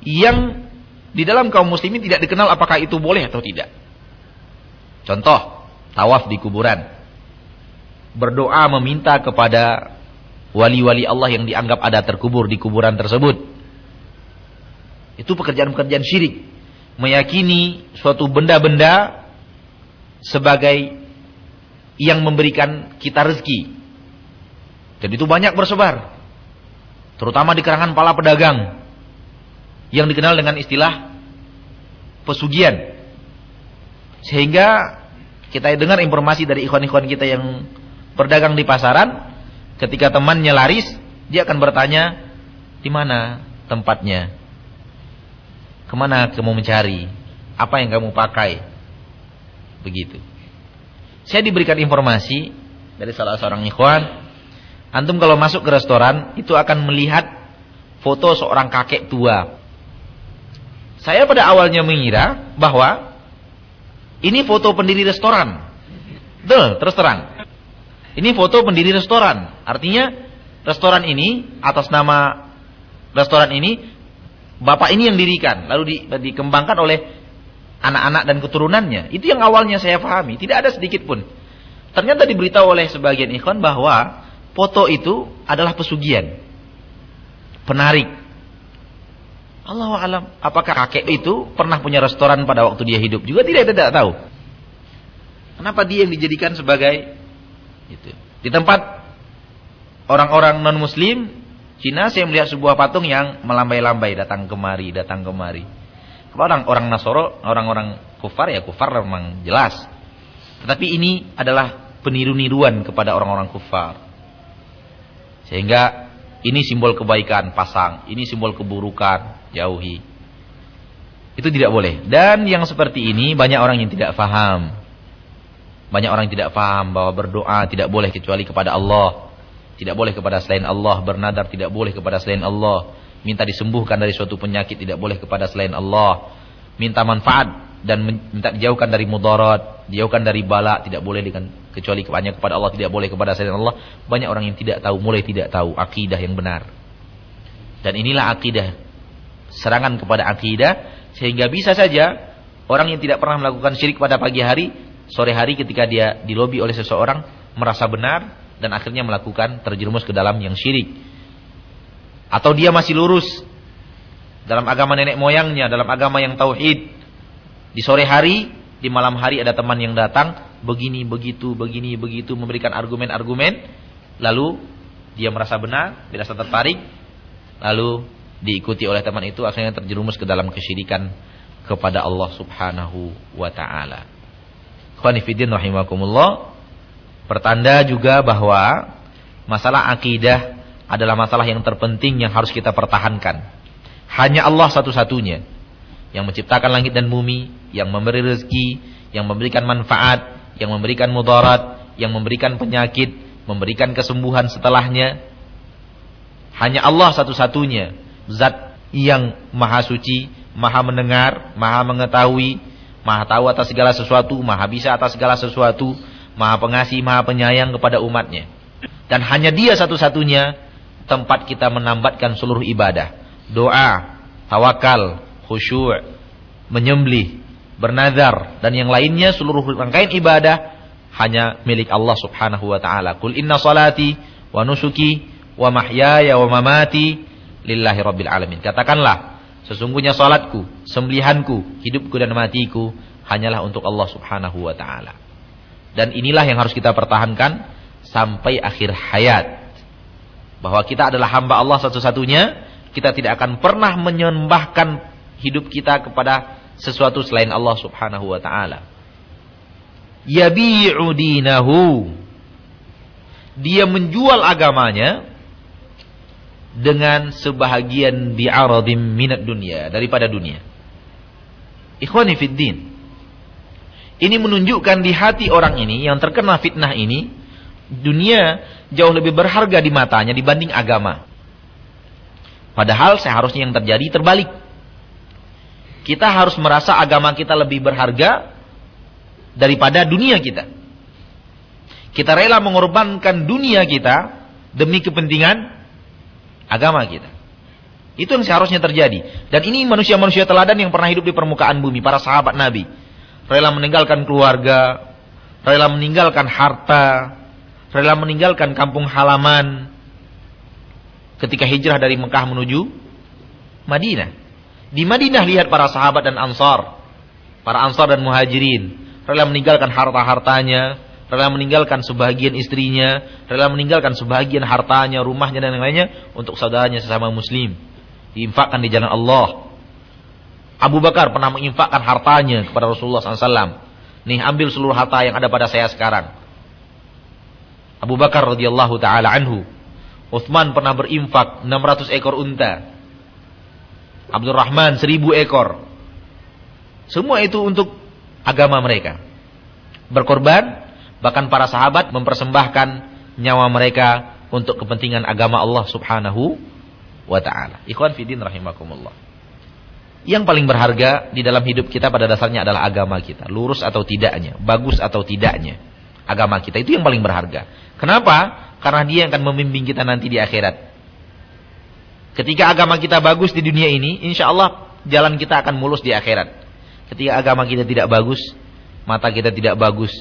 yang di dalam kaum muslimin tidak dikenal apakah itu boleh atau tidak. Contoh, tawaf di kuburan berdoa meminta kepada wali-wali Allah yang dianggap ada terkubur di kuburan tersebut. Itu pekerjaan-pekerjaan syirik. Meyakini suatu benda-benda sebagai yang memberikan kita rezeki. Dan itu banyak bersebar. Terutama di kalangan para pedagang. Yang dikenal dengan istilah pesugihan. Sehingga kita dengar informasi dari ikhwan-ikhwan kita yang berdagang di pasaran, ketika temannya laris, dia akan bertanya, di mana tempatnya? Ke mana kamu mencari? Apa yang kamu pakai? Begitu. Saya diberikan informasi dari salah seorang ikhwan, antum kalau masuk ke restoran itu akan melihat foto seorang kakek tua. Saya pada awalnya mengira bahwa ini foto pendiri restoran. Betul, terus terang. Ini foto pendiri restoran. Artinya restoran ini atas nama restoran ini Bapak ini yang dirikan, lalu di, dikembangkan oleh anak-anak dan keturunannya. Itu yang awalnya saya pahami, tidak ada sedikit pun. Ternyata diberitahu oleh sebagian ikhwan bahwa foto itu adalah pesugihan. Penarik. Allah alam, apakah kakek itu pernah punya restoran pada waktu dia hidup? Juga tidak tidak tahu. Kenapa dia yang dijadikan sebagai itu? Di tempat orang-orang non muslim Cina saya melihat sebuah patung yang melambai-lambai datang kemari, datang kemari. Orang orang Nasoro, orang-orang kufar ya kufar memang jelas. Tetapi ini adalah peniru-niruan kepada orang-orang kufar. Sehingga ini simbol kebaikan, pasang. Ini simbol keburukan, jauhi. Itu tidak boleh. Dan yang seperti ini banyak orang yang tidak faham. Banyak orang yang tidak faham bahwa berdoa tidak boleh kecuali kepada Allah. Tidak boleh kepada selain Allah. Bernadar tidak boleh kepada selain Allah. Minta disembuhkan dari suatu penyakit tidak boleh kepada selain Allah. Minta manfaat dan minta dijauhkan dari mudarat, dijauhkan dari bala tidak boleh dengan kecuali hanya kepada Allah, tidak boleh kepada selain Allah. Banyak orang yang tidak tahu, mulai tidak tahu akidah yang benar. Dan inilah akidah serangan kepada akidah sehingga bisa saja orang yang tidak pernah melakukan syirik pada pagi hari, sore hari ketika dia dilobi oleh seseorang merasa benar dan akhirnya melakukan terjerumus ke dalam yang syirik. Atau dia masih lurus dalam agama nenek moyangnya, dalam agama yang tauhid. Di sore hari, di malam hari ada teman yang datang, begini, begitu, begini, begitu, memberikan argumen-argumen. Lalu dia merasa benar, merasa tertarik. Lalu diikuti oleh teman itu, akhirnya terjerumus ke dalam kesyirikan kepada Allah subhanahu wa ta'ala. Khwanifidin rahimakumullah. Pertanda juga bahwa masalah akidah adalah masalah yang terpenting yang harus kita pertahankan. Hanya Allah satu-satunya yang menciptakan langit dan bumi, yang memberi rezeki, yang memberikan manfaat, yang memberikan mudarat, yang memberikan penyakit, memberikan kesembuhan setelahnya. Hanya Allah satu-satunya zat yang maha suci, maha mendengar, maha mengetahui, maha tahu atas segala sesuatu, maha bisa atas segala sesuatu Maha pengasih, maha penyayang kepada umatnya. Dan hanya dia satu-satunya tempat kita menambatkan seluruh ibadah. Doa, tawakal, khusyuk, menyembelih, bernazar dan yang lainnya seluruh rangkaian ibadah hanya milik Allah Subhanahu wa taala. Qul inna salati wa nusuki wa mahyaya wa mamati lillahi rabbil alamin. Katakanlah, sesungguhnya salatku, sembelihanku, hidupku dan matiku hanyalah untuk Allah Subhanahu wa taala. Dan inilah yang harus kita pertahankan sampai akhir hayat. Bahwa kita adalah hamba Allah satu-satunya, kita tidak akan pernah menyembahkan hidup kita kepada sesuatu selain Allah Subhanahu wa taala. Yabi'u dinahu. Dia menjual agamanya dengan sebahagian bi'aradim minat dunia daripada dunia. Ikhwani fid din. Ini menunjukkan di hati orang ini yang terkena fitnah ini, dunia jauh lebih berharga di matanya dibanding agama. Padahal seharusnya yang terjadi terbalik. Kita harus merasa agama kita lebih berharga daripada dunia kita. Kita rela mengorbankan dunia kita demi kepentingan agama kita. Itu yang seharusnya terjadi. Dan ini manusia-manusia teladan yang pernah hidup di permukaan bumi, para sahabat Nabi rela meninggalkan keluarga, rela meninggalkan harta, rela meninggalkan kampung halaman ketika hijrah dari Mekah menuju Madinah. Di Madinah lihat para sahabat dan ansar, para ansar dan muhajirin, rela meninggalkan harta-hartanya, rela meninggalkan sebagian istrinya, rela meninggalkan sebagian hartanya, rumahnya dan lain-lainnya untuk saudaranya sesama muslim. Diinfakkan di jalan Allah. Abu Bakar pernah menginfakkan hartanya kepada Rasulullah SAW. Nih ambil seluruh harta yang ada pada saya sekarang. Abu Bakar radhiyallahu taala anhu. Uthman pernah berinfak 600 ekor unta. Abdurrahman 1000 ekor. Semua itu untuk agama mereka. Berkorban, bahkan para sahabat mempersembahkan nyawa mereka untuk kepentingan agama Allah Subhanahu wa taala. Ikhwan fillah rahimakumullah. Yang paling berharga di dalam hidup kita pada dasarnya adalah agama kita. Lurus atau tidaknya, bagus atau tidaknya. Agama kita itu yang paling berharga. Kenapa? Karena dia yang akan membimbing kita nanti di akhirat. Ketika agama kita bagus di dunia ini, insya Allah jalan kita akan mulus di akhirat. Ketika agama kita tidak bagus, mata kita tidak bagus,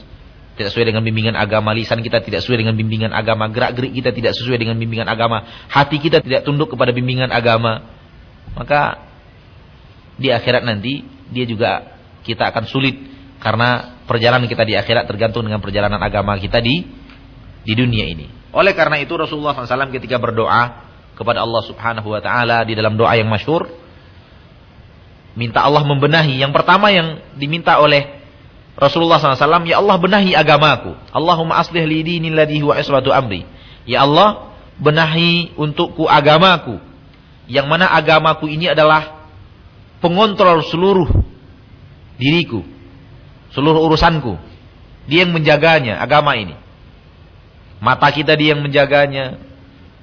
tidak sesuai dengan bimbingan agama, lisan kita tidak sesuai dengan bimbingan agama, gerak-gerik kita tidak sesuai dengan bimbingan agama, hati kita tidak tunduk kepada bimbingan agama, maka di akhirat nanti dia juga kita akan sulit karena perjalanan kita di akhirat tergantung dengan perjalanan agama kita di di dunia ini. Oleh karena itu Rasulullah SAW ketika berdoa kepada Allah Subhanahu Wa Taala di dalam doa yang masyhur minta Allah membenahi. Yang pertama yang diminta oleh Rasulullah SAW, Ya Allah benahi agamaku. Allahumma aslih li dini ladhi huwa iswatu amri. Ya Allah, benahi untukku agamaku. Yang mana agamaku ini adalah pengontrol seluruh diriku. Seluruh urusanku. Dia yang menjaganya, agama ini. Mata kita dia yang menjaganya.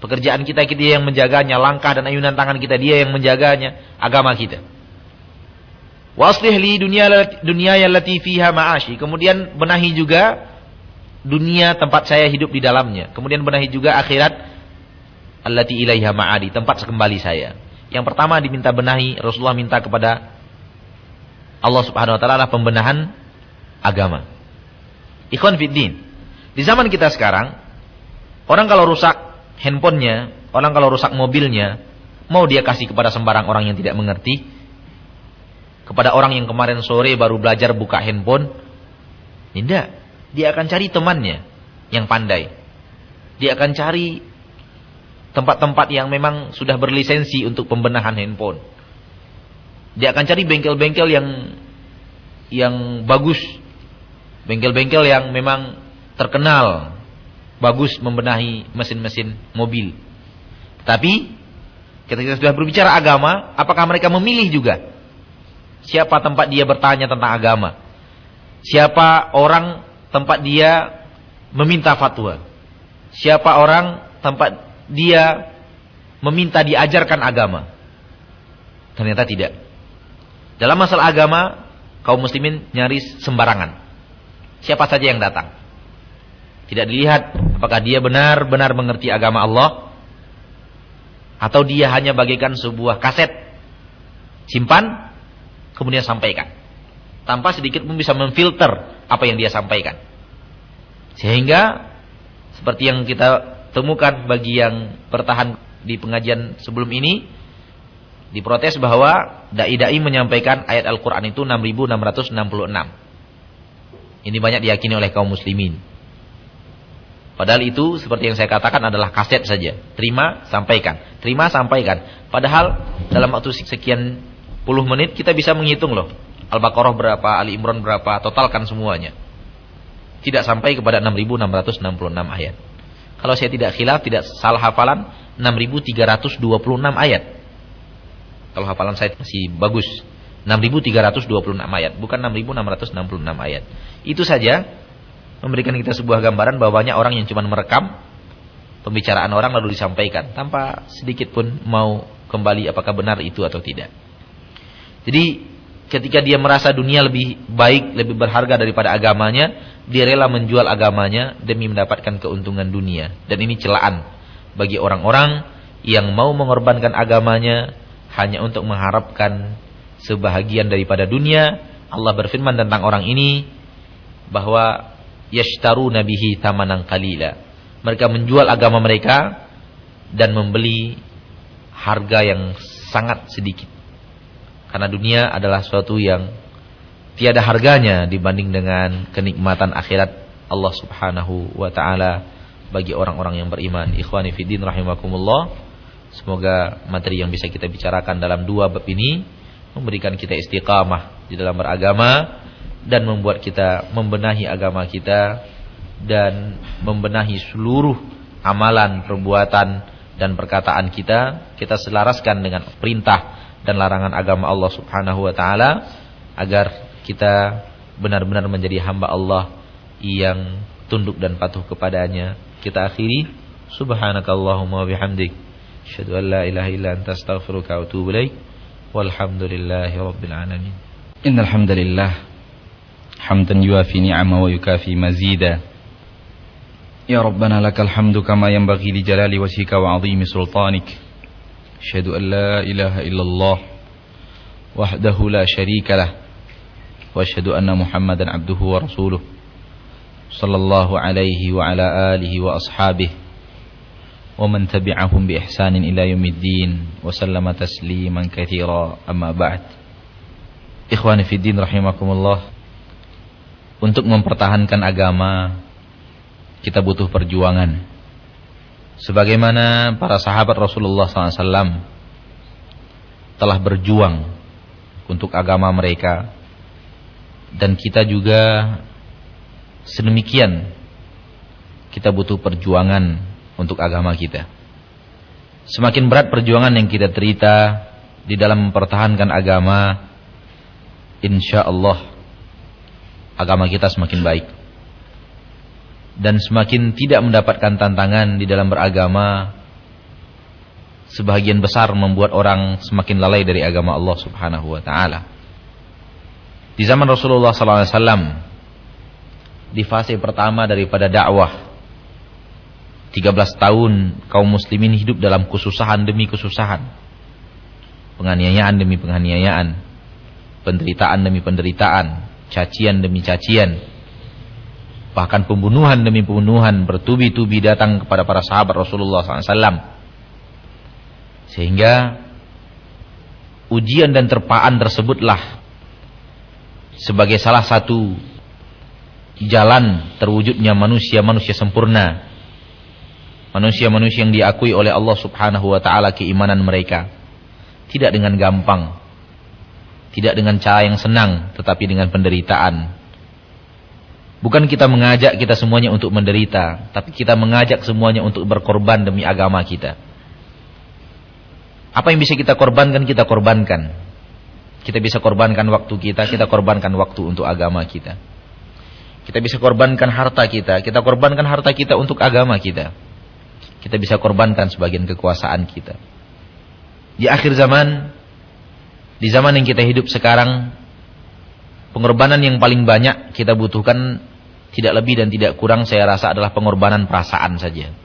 Pekerjaan kita dia yang menjaganya. Langkah dan ayunan tangan kita dia yang menjaganya. Agama kita. Waslih li dunia dunia lati fiha ma'ashi. Kemudian benahi juga dunia tempat saya hidup di dalamnya. Kemudian benahi juga akhirat allati ilaiha ma'adi, tempat kembali saya. Yang pertama diminta benahi, Rasulullah minta kepada Allah Subhanahu wa taala adalah pembenahan agama. Ikhwan fiddin. Di zaman kita sekarang, orang kalau rusak handphonenya, orang kalau rusak mobilnya, mau dia kasih kepada sembarang orang yang tidak mengerti, kepada orang yang kemarin sore baru belajar buka handphone. Tidak. Dia akan cari temannya yang pandai. Dia akan cari tempat-tempat yang memang sudah berlisensi untuk pembenahan handphone. Dia akan cari bengkel-bengkel yang yang bagus. Bengkel-bengkel yang memang terkenal bagus membenahi mesin-mesin mobil. Tapi ketika sudah berbicara agama, apakah mereka memilih juga Siapa tempat dia bertanya tentang agama? Siapa orang tempat dia meminta fatwa? Siapa orang tempat dia meminta diajarkan agama? Ternyata tidak. Dalam masalah agama, kaum muslimin nyaris sembarangan. Siapa saja yang datang. Tidak dilihat apakah dia benar-benar mengerti agama Allah atau dia hanya bagaikan sebuah kaset simpan kemudian sampaikan. Tanpa sedikit pun bisa memfilter apa yang dia sampaikan. Sehingga seperti yang kita temukan bagi yang bertahan di pengajian sebelum ini diprotes bahwa dai-dai menyampaikan ayat Al-Qur'an itu 6666. Ini banyak diyakini oleh kaum muslimin. Padahal itu seperti yang saya katakan adalah kaset saja. Terima, sampaikan. Terima, sampaikan. Padahal dalam waktu sekian 10 menit kita bisa menghitung loh. Al-Baqarah berapa, Ali Imran berapa, totalkan semuanya. Tidak sampai kepada 6666 ayat. Kalau saya tidak khilaf, tidak salah hafalan, 6326 ayat. Kalau hafalan saya masih bagus. 6326 ayat, bukan 6666 ayat. Itu saja memberikan kita sebuah gambaran bahwa banyak orang yang cuma merekam pembicaraan orang lalu disampaikan tanpa sedikit pun mau kembali apakah benar itu atau tidak. Jadi ketika dia merasa dunia lebih baik, lebih berharga daripada agamanya, dia rela menjual agamanya demi mendapatkan keuntungan dunia. Dan ini celaan bagi orang-orang yang mau mengorbankan agamanya hanya untuk mengharapkan sebahagian daripada dunia. Allah berfirman tentang orang ini bahwa yashtaru nabihi tamanan qalila. Mereka menjual agama mereka dan membeli harga yang sangat sedikit. Karena dunia adalah suatu yang tiada harganya dibanding dengan kenikmatan akhirat Allah Subhanahu wa taala bagi orang-orang yang beriman. Ikhwani fiddin rahimakumullah. Semoga materi yang bisa kita bicarakan dalam dua bab ini memberikan kita istiqamah di dalam beragama dan membuat kita membenahi agama kita dan membenahi seluruh amalan, perbuatan dan perkataan kita kita selaraskan dengan perintah dan larangan agama Allah Subhanahu wa taala agar kita benar-benar menjadi hamba Allah yang tunduk dan patuh kepadanya. Kita akhiri subhanakallahumma bihamdik asyhadu an la ilaha illa anta astaghfiruka wa atubu ilaik walhamdulillahi rabbil alamin. Innal hamdalillah hamdan yuafi ni'ama wa yukafi mazida. Ya Rabbana lakal hamdu kama yanbaghi li jalali wajhika wa 'azimi sultanik. أشهد أن لا إله إلا الله وحده لا شريك له وأشهد أن محمدا عبده ورسوله صلى الله عليه وعلى آله وأصحابه ومن تبعهم بإحسان إلى يوم الدين وسلم تسليما كثيرا أما بعد إخواني في الدين رحمكم الله Untuk mempertahankan agama kita butuh perjuangan sebagaimana para sahabat Rasulullah SAW telah berjuang untuk agama mereka dan kita juga sedemikian kita butuh perjuangan untuk agama kita. Semakin berat perjuangan yang kita terita di dalam mempertahankan agama, insya Allah agama kita semakin baik. Dan semakin tidak mendapatkan tantangan di dalam beragama, sebagian besar membuat orang semakin lalai dari agama Allah Subhanahu wa taala. Di zaman Rasulullah SAW di fase pertama daripada dakwah 13 tahun kaum muslimin hidup dalam kesusahan demi kesusahan. Penganiayaan demi penganiayaan. Penderitaan demi penderitaan. Cacian demi cacian. Bahkan pembunuhan demi pembunuhan bertubi-tubi datang kepada para sahabat Rasulullah SAW. Sehingga ujian dan terpaan tersebutlah sebagai salah satu jalan terwujudnya manusia-manusia sempurna manusia-manusia yang diakui oleh Allah Subhanahu wa taala keimanan mereka. Tidak dengan gampang. Tidak dengan cara yang senang, tetapi dengan penderitaan. Bukan kita mengajak kita semuanya untuk menderita, tapi kita mengajak semuanya untuk berkorban demi agama kita. Apa yang bisa kita korbankan, kita korbankan. Kita bisa korbankan waktu kita, kita korbankan waktu untuk agama kita. Kita bisa korbankan harta kita, kita korbankan harta kita untuk agama kita kita bisa korbankan sebagian kekuasaan kita. Di akhir zaman, di zaman yang kita hidup sekarang, pengorbanan yang paling banyak kita butuhkan tidak lebih dan tidak kurang saya rasa adalah pengorbanan perasaan saja.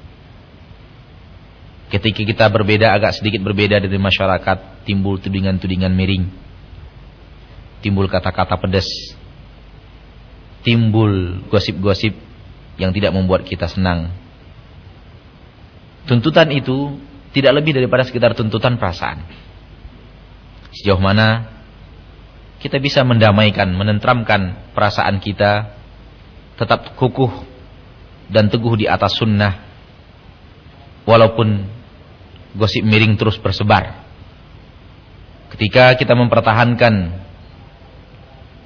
Ketika kita berbeda agak sedikit berbeda dari masyarakat, timbul tudingan-tudingan miring. Timbul kata-kata pedas. Timbul gosip-gosip yang tidak membuat kita senang. Tuntutan itu tidak lebih daripada sekitar tuntutan perasaan. Sejauh mana kita bisa mendamaikan, menentramkan perasaan kita tetap kukuh dan teguh di atas sunnah walaupun gosip miring terus bersebar. Ketika kita mempertahankan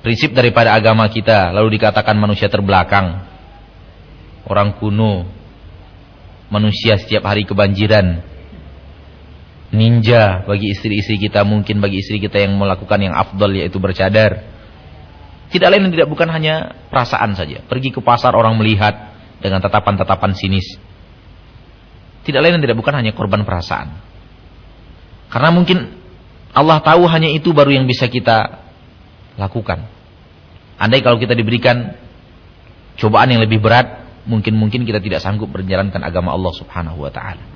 prinsip daripada agama kita lalu dikatakan manusia terbelakang, orang kuno, manusia setiap hari kebanjiran. Ninja bagi istri-istri kita mungkin bagi istri kita yang melakukan yang afdol yaitu bercadar. Tidak lain dan tidak bukan hanya perasaan saja. Pergi ke pasar orang melihat dengan tatapan-tatapan sinis. Tidak lain dan tidak bukan hanya korban perasaan. Karena mungkin Allah tahu hanya itu baru yang bisa kita lakukan. Andai kalau kita diberikan cobaan yang lebih berat, mungkin-mungkin kita tidak sanggup menjalankan agama Allah Subhanahu wa taala.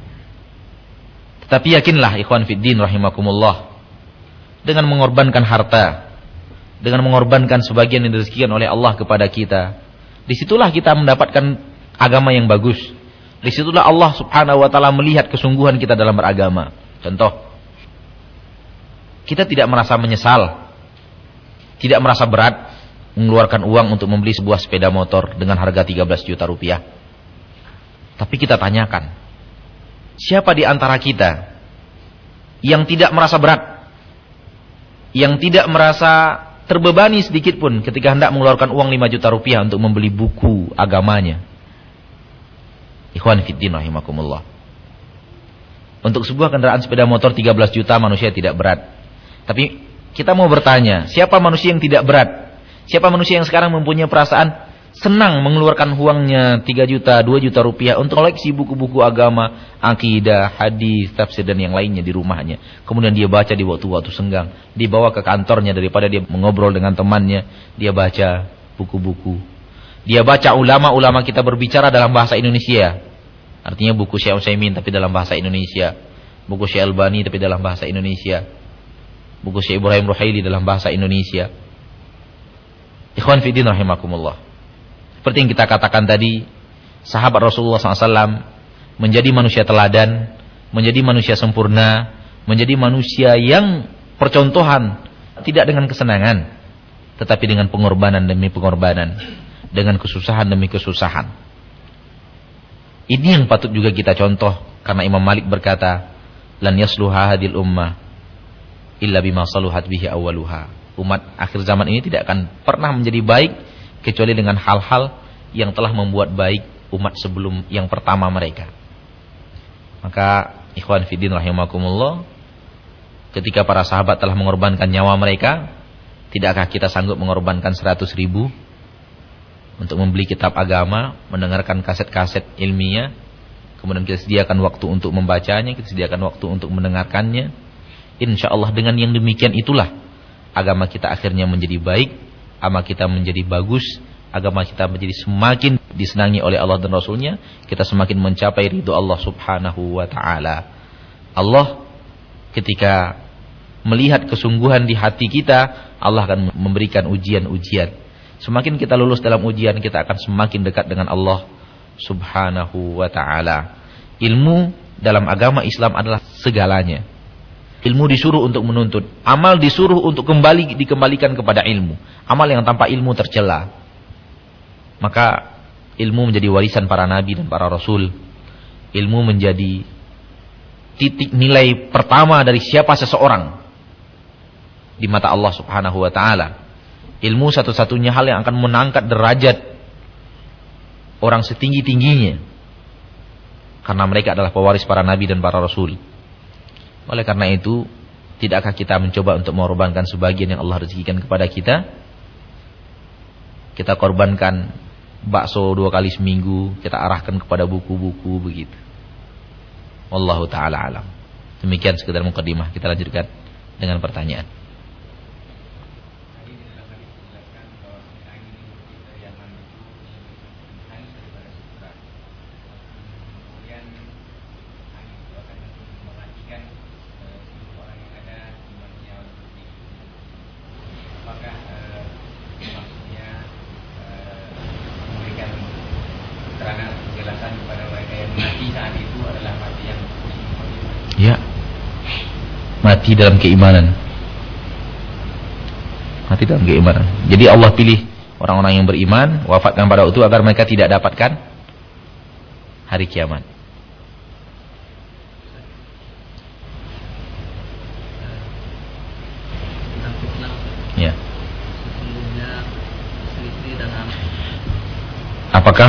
Tetapi yakinlah ikhwan fiddin rahimakumullah dengan mengorbankan harta, dengan mengorbankan sebagian yang direzekikan oleh Allah kepada kita, di situlah kita mendapatkan agama yang bagus. Di situlah Allah Subhanahu wa taala melihat kesungguhan kita dalam beragama. Contoh, kita tidak merasa menyesal, tidak merasa berat mengeluarkan uang untuk membeli sebuah sepeda motor dengan harga 13 juta rupiah. Tapi kita tanyakan, siapa di antara kita yang tidak merasa berat, yang tidak merasa terbebani sedikit pun ketika hendak mengeluarkan uang 5 juta rupiah untuk membeli buku agamanya. Ikhwan fiddin rahimakumullah. Untuk sebuah kendaraan sepeda motor 13 juta manusia tidak berat. Tapi kita mau bertanya, siapa manusia yang tidak berat Siapa manusia yang sekarang mempunyai perasaan senang mengeluarkan uangnya 3 juta, 2 juta rupiah untuk koleksi buku-buku agama, akidah, hadis, tafsir dan yang lainnya di rumahnya. Kemudian dia baca di waktu-waktu senggang, dibawa ke kantornya daripada dia mengobrol dengan temannya, dia baca buku-buku. Dia baca ulama-ulama kita berbicara dalam bahasa Indonesia. Artinya buku Syekh Utsaimin tapi dalam bahasa Indonesia. buku Syekh Albani tapi dalam bahasa Indonesia, buku Syekh Ibrahim Ruhaili dalam bahasa Indonesia. Ikhwan fiddin rahimakumullah. Seperti yang kita katakan tadi, sahabat Rasulullah SAW menjadi manusia teladan, menjadi manusia sempurna, menjadi manusia yang percontohan tidak dengan kesenangan, tetapi dengan pengorbanan demi pengorbanan, dengan kesusahan demi kesusahan. Ini yang patut juga kita contoh karena Imam Malik berkata, "Lan yasluha hadil ummah illa bima saluhat bihi awwaluha." Umat akhir zaman ini tidak akan pernah menjadi baik kecuali dengan hal-hal yang telah membuat baik umat sebelum yang pertama mereka. Maka ikhwan fiddin rahimakumullah ketika para sahabat telah mengorbankan nyawa mereka Tidakkah kita sanggup mengorbankan seratus ribu untuk membeli kitab agama, mendengarkan kaset-kaset ilmiah, kemudian kita sediakan waktu untuk membacanya, kita sediakan waktu untuk mendengarkannya. Insya Allah dengan yang demikian itulah agama kita akhirnya menjadi baik, agama kita menjadi bagus, agama kita menjadi semakin disenangi oleh Allah dan Rasulnya, kita semakin mencapai ridho Allah subhanahu wa ta'ala. Allah ketika melihat kesungguhan di hati kita, Allah akan memberikan ujian-ujian. Semakin kita lulus dalam ujian, kita akan semakin dekat dengan Allah Subhanahu wa taala. Ilmu dalam agama Islam adalah segalanya. Ilmu disuruh untuk menuntut, amal disuruh untuk kembali dikembalikan kepada ilmu. Amal yang tanpa ilmu tercela. Maka ilmu menjadi warisan para nabi dan para rasul. Ilmu menjadi titik nilai pertama dari siapa seseorang di mata Allah Subhanahu wa taala. Ilmu satu-satunya hal yang akan menangkat derajat orang setinggi-tingginya. Karena mereka adalah pewaris para nabi dan para rasul. Oleh karena itu, tidakkah kita mencoba untuk mengorbankan sebagian yang Allah rezekikan kepada kita? Kita korbankan bakso dua kali seminggu, kita arahkan kepada buku-buku begitu. Wallahu taala alam. Demikian sekedar mukadimah, kita lanjutkan dengan pertanyaan. Mati dalam keimanan. Mati dalam keimanan. Jadi Allah pilih orang-orang yang beriman, wafatkan pada itu agar mereka tidak dapatkan hari kiamat. Ya. Apakah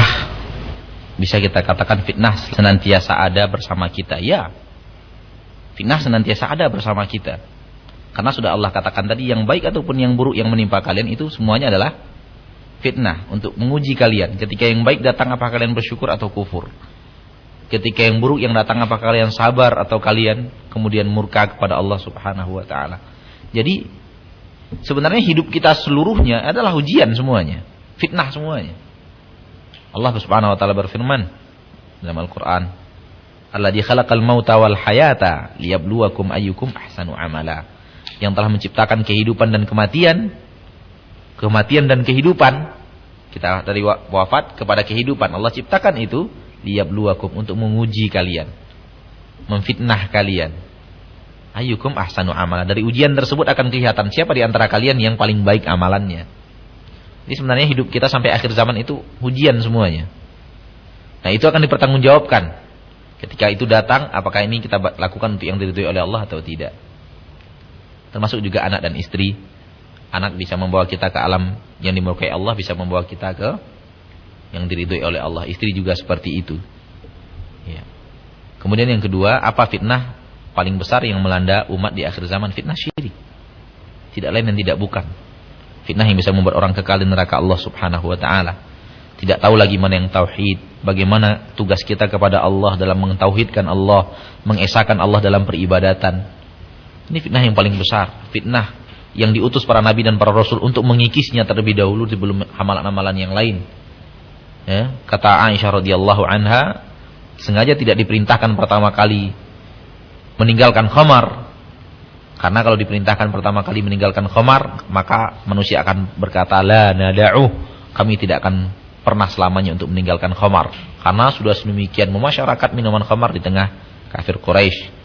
bisa kita katakan fitnah senantiasa ada bersama kita? Ya. Fitnah senantiasa ada bersama kita. Karena sudah Allah katakan tadi yang baik ataupun yang buruk yang menimpa kalian itu semuanya adalah fitnah untuk menguji kalian. Ketika yang baik datang apa kalian bersyukur atau kufur? Ketika yang buruk yang datang apa kalian sabar atau kalian kemudian murka kepada Allah Subhanahu wa taala. Jadi sebenarnya hidup kita seluruhnya adalah ujian semuanya, fitnah semuanya. Allah Subhanahu wa taala berfirman dalam Al-Qur'an, Alladzi khalaqal mauta wal hayata liyabluwakum ayyukum ahsanu amala. Yang telah menciptakan kehidupan dan kematian. Kematian dan kehidupan. Kita dari wafat kepada kehidupan. Allah ciptakan itu liyabluwakum untuk menguji kalian. Memfitnah kalian. Ayyukum ahsanu amala. Dari ujian tersebut akan kelihatan siapa di antara kalian yang paling baik amalannya. Jadi sebenarnya hidup kita sampai akhir zaman itu ujian semuanya. Nah itu akan dipertanggungjawabkan Ketika itu datang, apakah ini kita lakukan untuk yang diridhoi oleh Allah atau tidak? Termasuk juga anak dan istri. Anak bisa membawa kita ke alam yang dimurkai Allah, bisa membawa kita ke yang diridhoi oleh Allah. Istri juga seperti itu. Ya. Kemudian yang kedua, apa fitnah paling besar yang melanda umat di akhir zaman? Fitnah syirik. Tidak lain dan tidak bukan. Fitnah yang bisa membuat orang kekal di neraka Allah Subhanahu wa taala tidak tahu lagi mana yang tauhid, bagaimana tugas kita kepada Allah dalam mentauhidkan Allah, mengesahkan Allah dalam peribadatan. Ini fitnah yang paling besar, fitnah yang diutus para nabi dan para rasul untuk mengikisnya terlebih dahulu sebelum amalan-amalan yang lain. Ya, kata Aisyah radhiyallahu anha, sengaja tidak diperintahkan pertama kali meninggalkan khamar. Karena kalau diperintahkan pertama kali meninggalkan khamar, maka manusia akan berkata la nada'u, kami tidak akan pernah selamanya untuk meninggalkan khamar. Karena sudah sedemikian memasyarakat minuman khamar di tengah kafir Quraisy.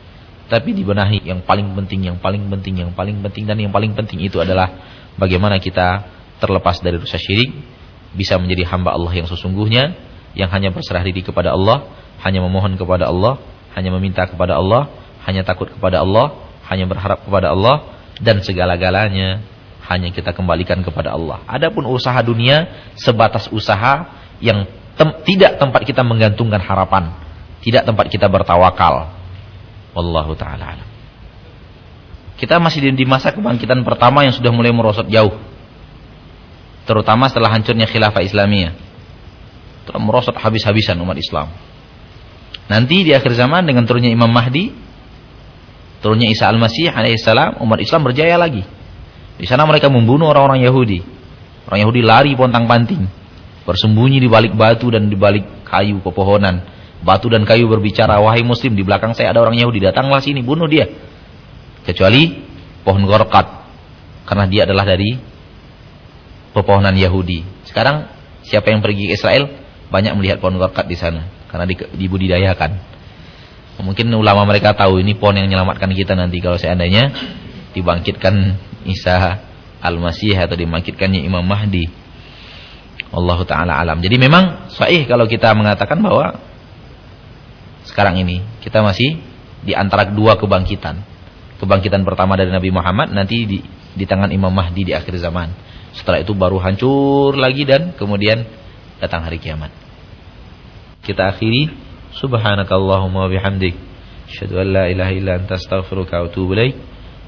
Tapi dibenahi yang paling penting, yang paling penting, yang paling penting dan yang paling penting itu adalah bagaimana kita terlepas dari dosa syirik, bisa menjadi hamba Allah yang sesungguhnya, yang hanya berserah diri kepada Allah, hanya memohon kepada Allah, hanya meminta kepada Allah, hanya takut kepada Allah, hanya berharap kepada Allah dan segala-galanya hanya kita kembalikan kepada Allah. Adapun usaha dunia sebatas usaha yang tem tidak tempat kita menggantungkan harapan, tidak tempat kita bertawakal. Wallahu taala. Kita masih di masa kebangkitan pertama yang sudah mulai merosot jauh. Terutama setelah hancurnya khilafah Islamiyah. Telah merosot habis-habisan umat Islam. Nanti di akhir zaman dengan turunnya Imam Mahdi, turunnya Isa Al-Masih alaihissalam, umat Islam berjaya lagi. Di sana mereka membunuh orang-orang Yahudi. Orang Yahudi lari pontang-panting, bersembunyi di balik batu dan di balik kayu pepohonan. Batu dan kayu berbicara, "Wahai muslim, di belakang saya ada orang Yahudi, datanglah sini, bunuh dia." Kecuali pohon gorkat karena dia adalah dari pepohonan Yahudi. Sekarang siapa yang pergi ke Israel banyak melihat pohon gorkat di sana karena dibudidayakan. Mungkin ulama mereka tahu ini pohon yang menyelamatkan kita nanti kalau seandainya dibangkitkan Isa Al-Masih atau dimangkitkannya Imam Mahdi. Allah taala alam. Jadi memang sahih kalau kita mengatakan bahwa sekarang ini kita masih di antara dua kebangkitan. Kebangkitan pertama dari Nabi Muhammad nanti di, di tangan Imam Mahdi di akhir zaman. Setelah itu baru hancur lagi dan kemudian datang hari kiamat. Kita akhiri subhanakallahumma bihamdik asyhadu an la ilaha illa anta astaghfiruka wa atubu.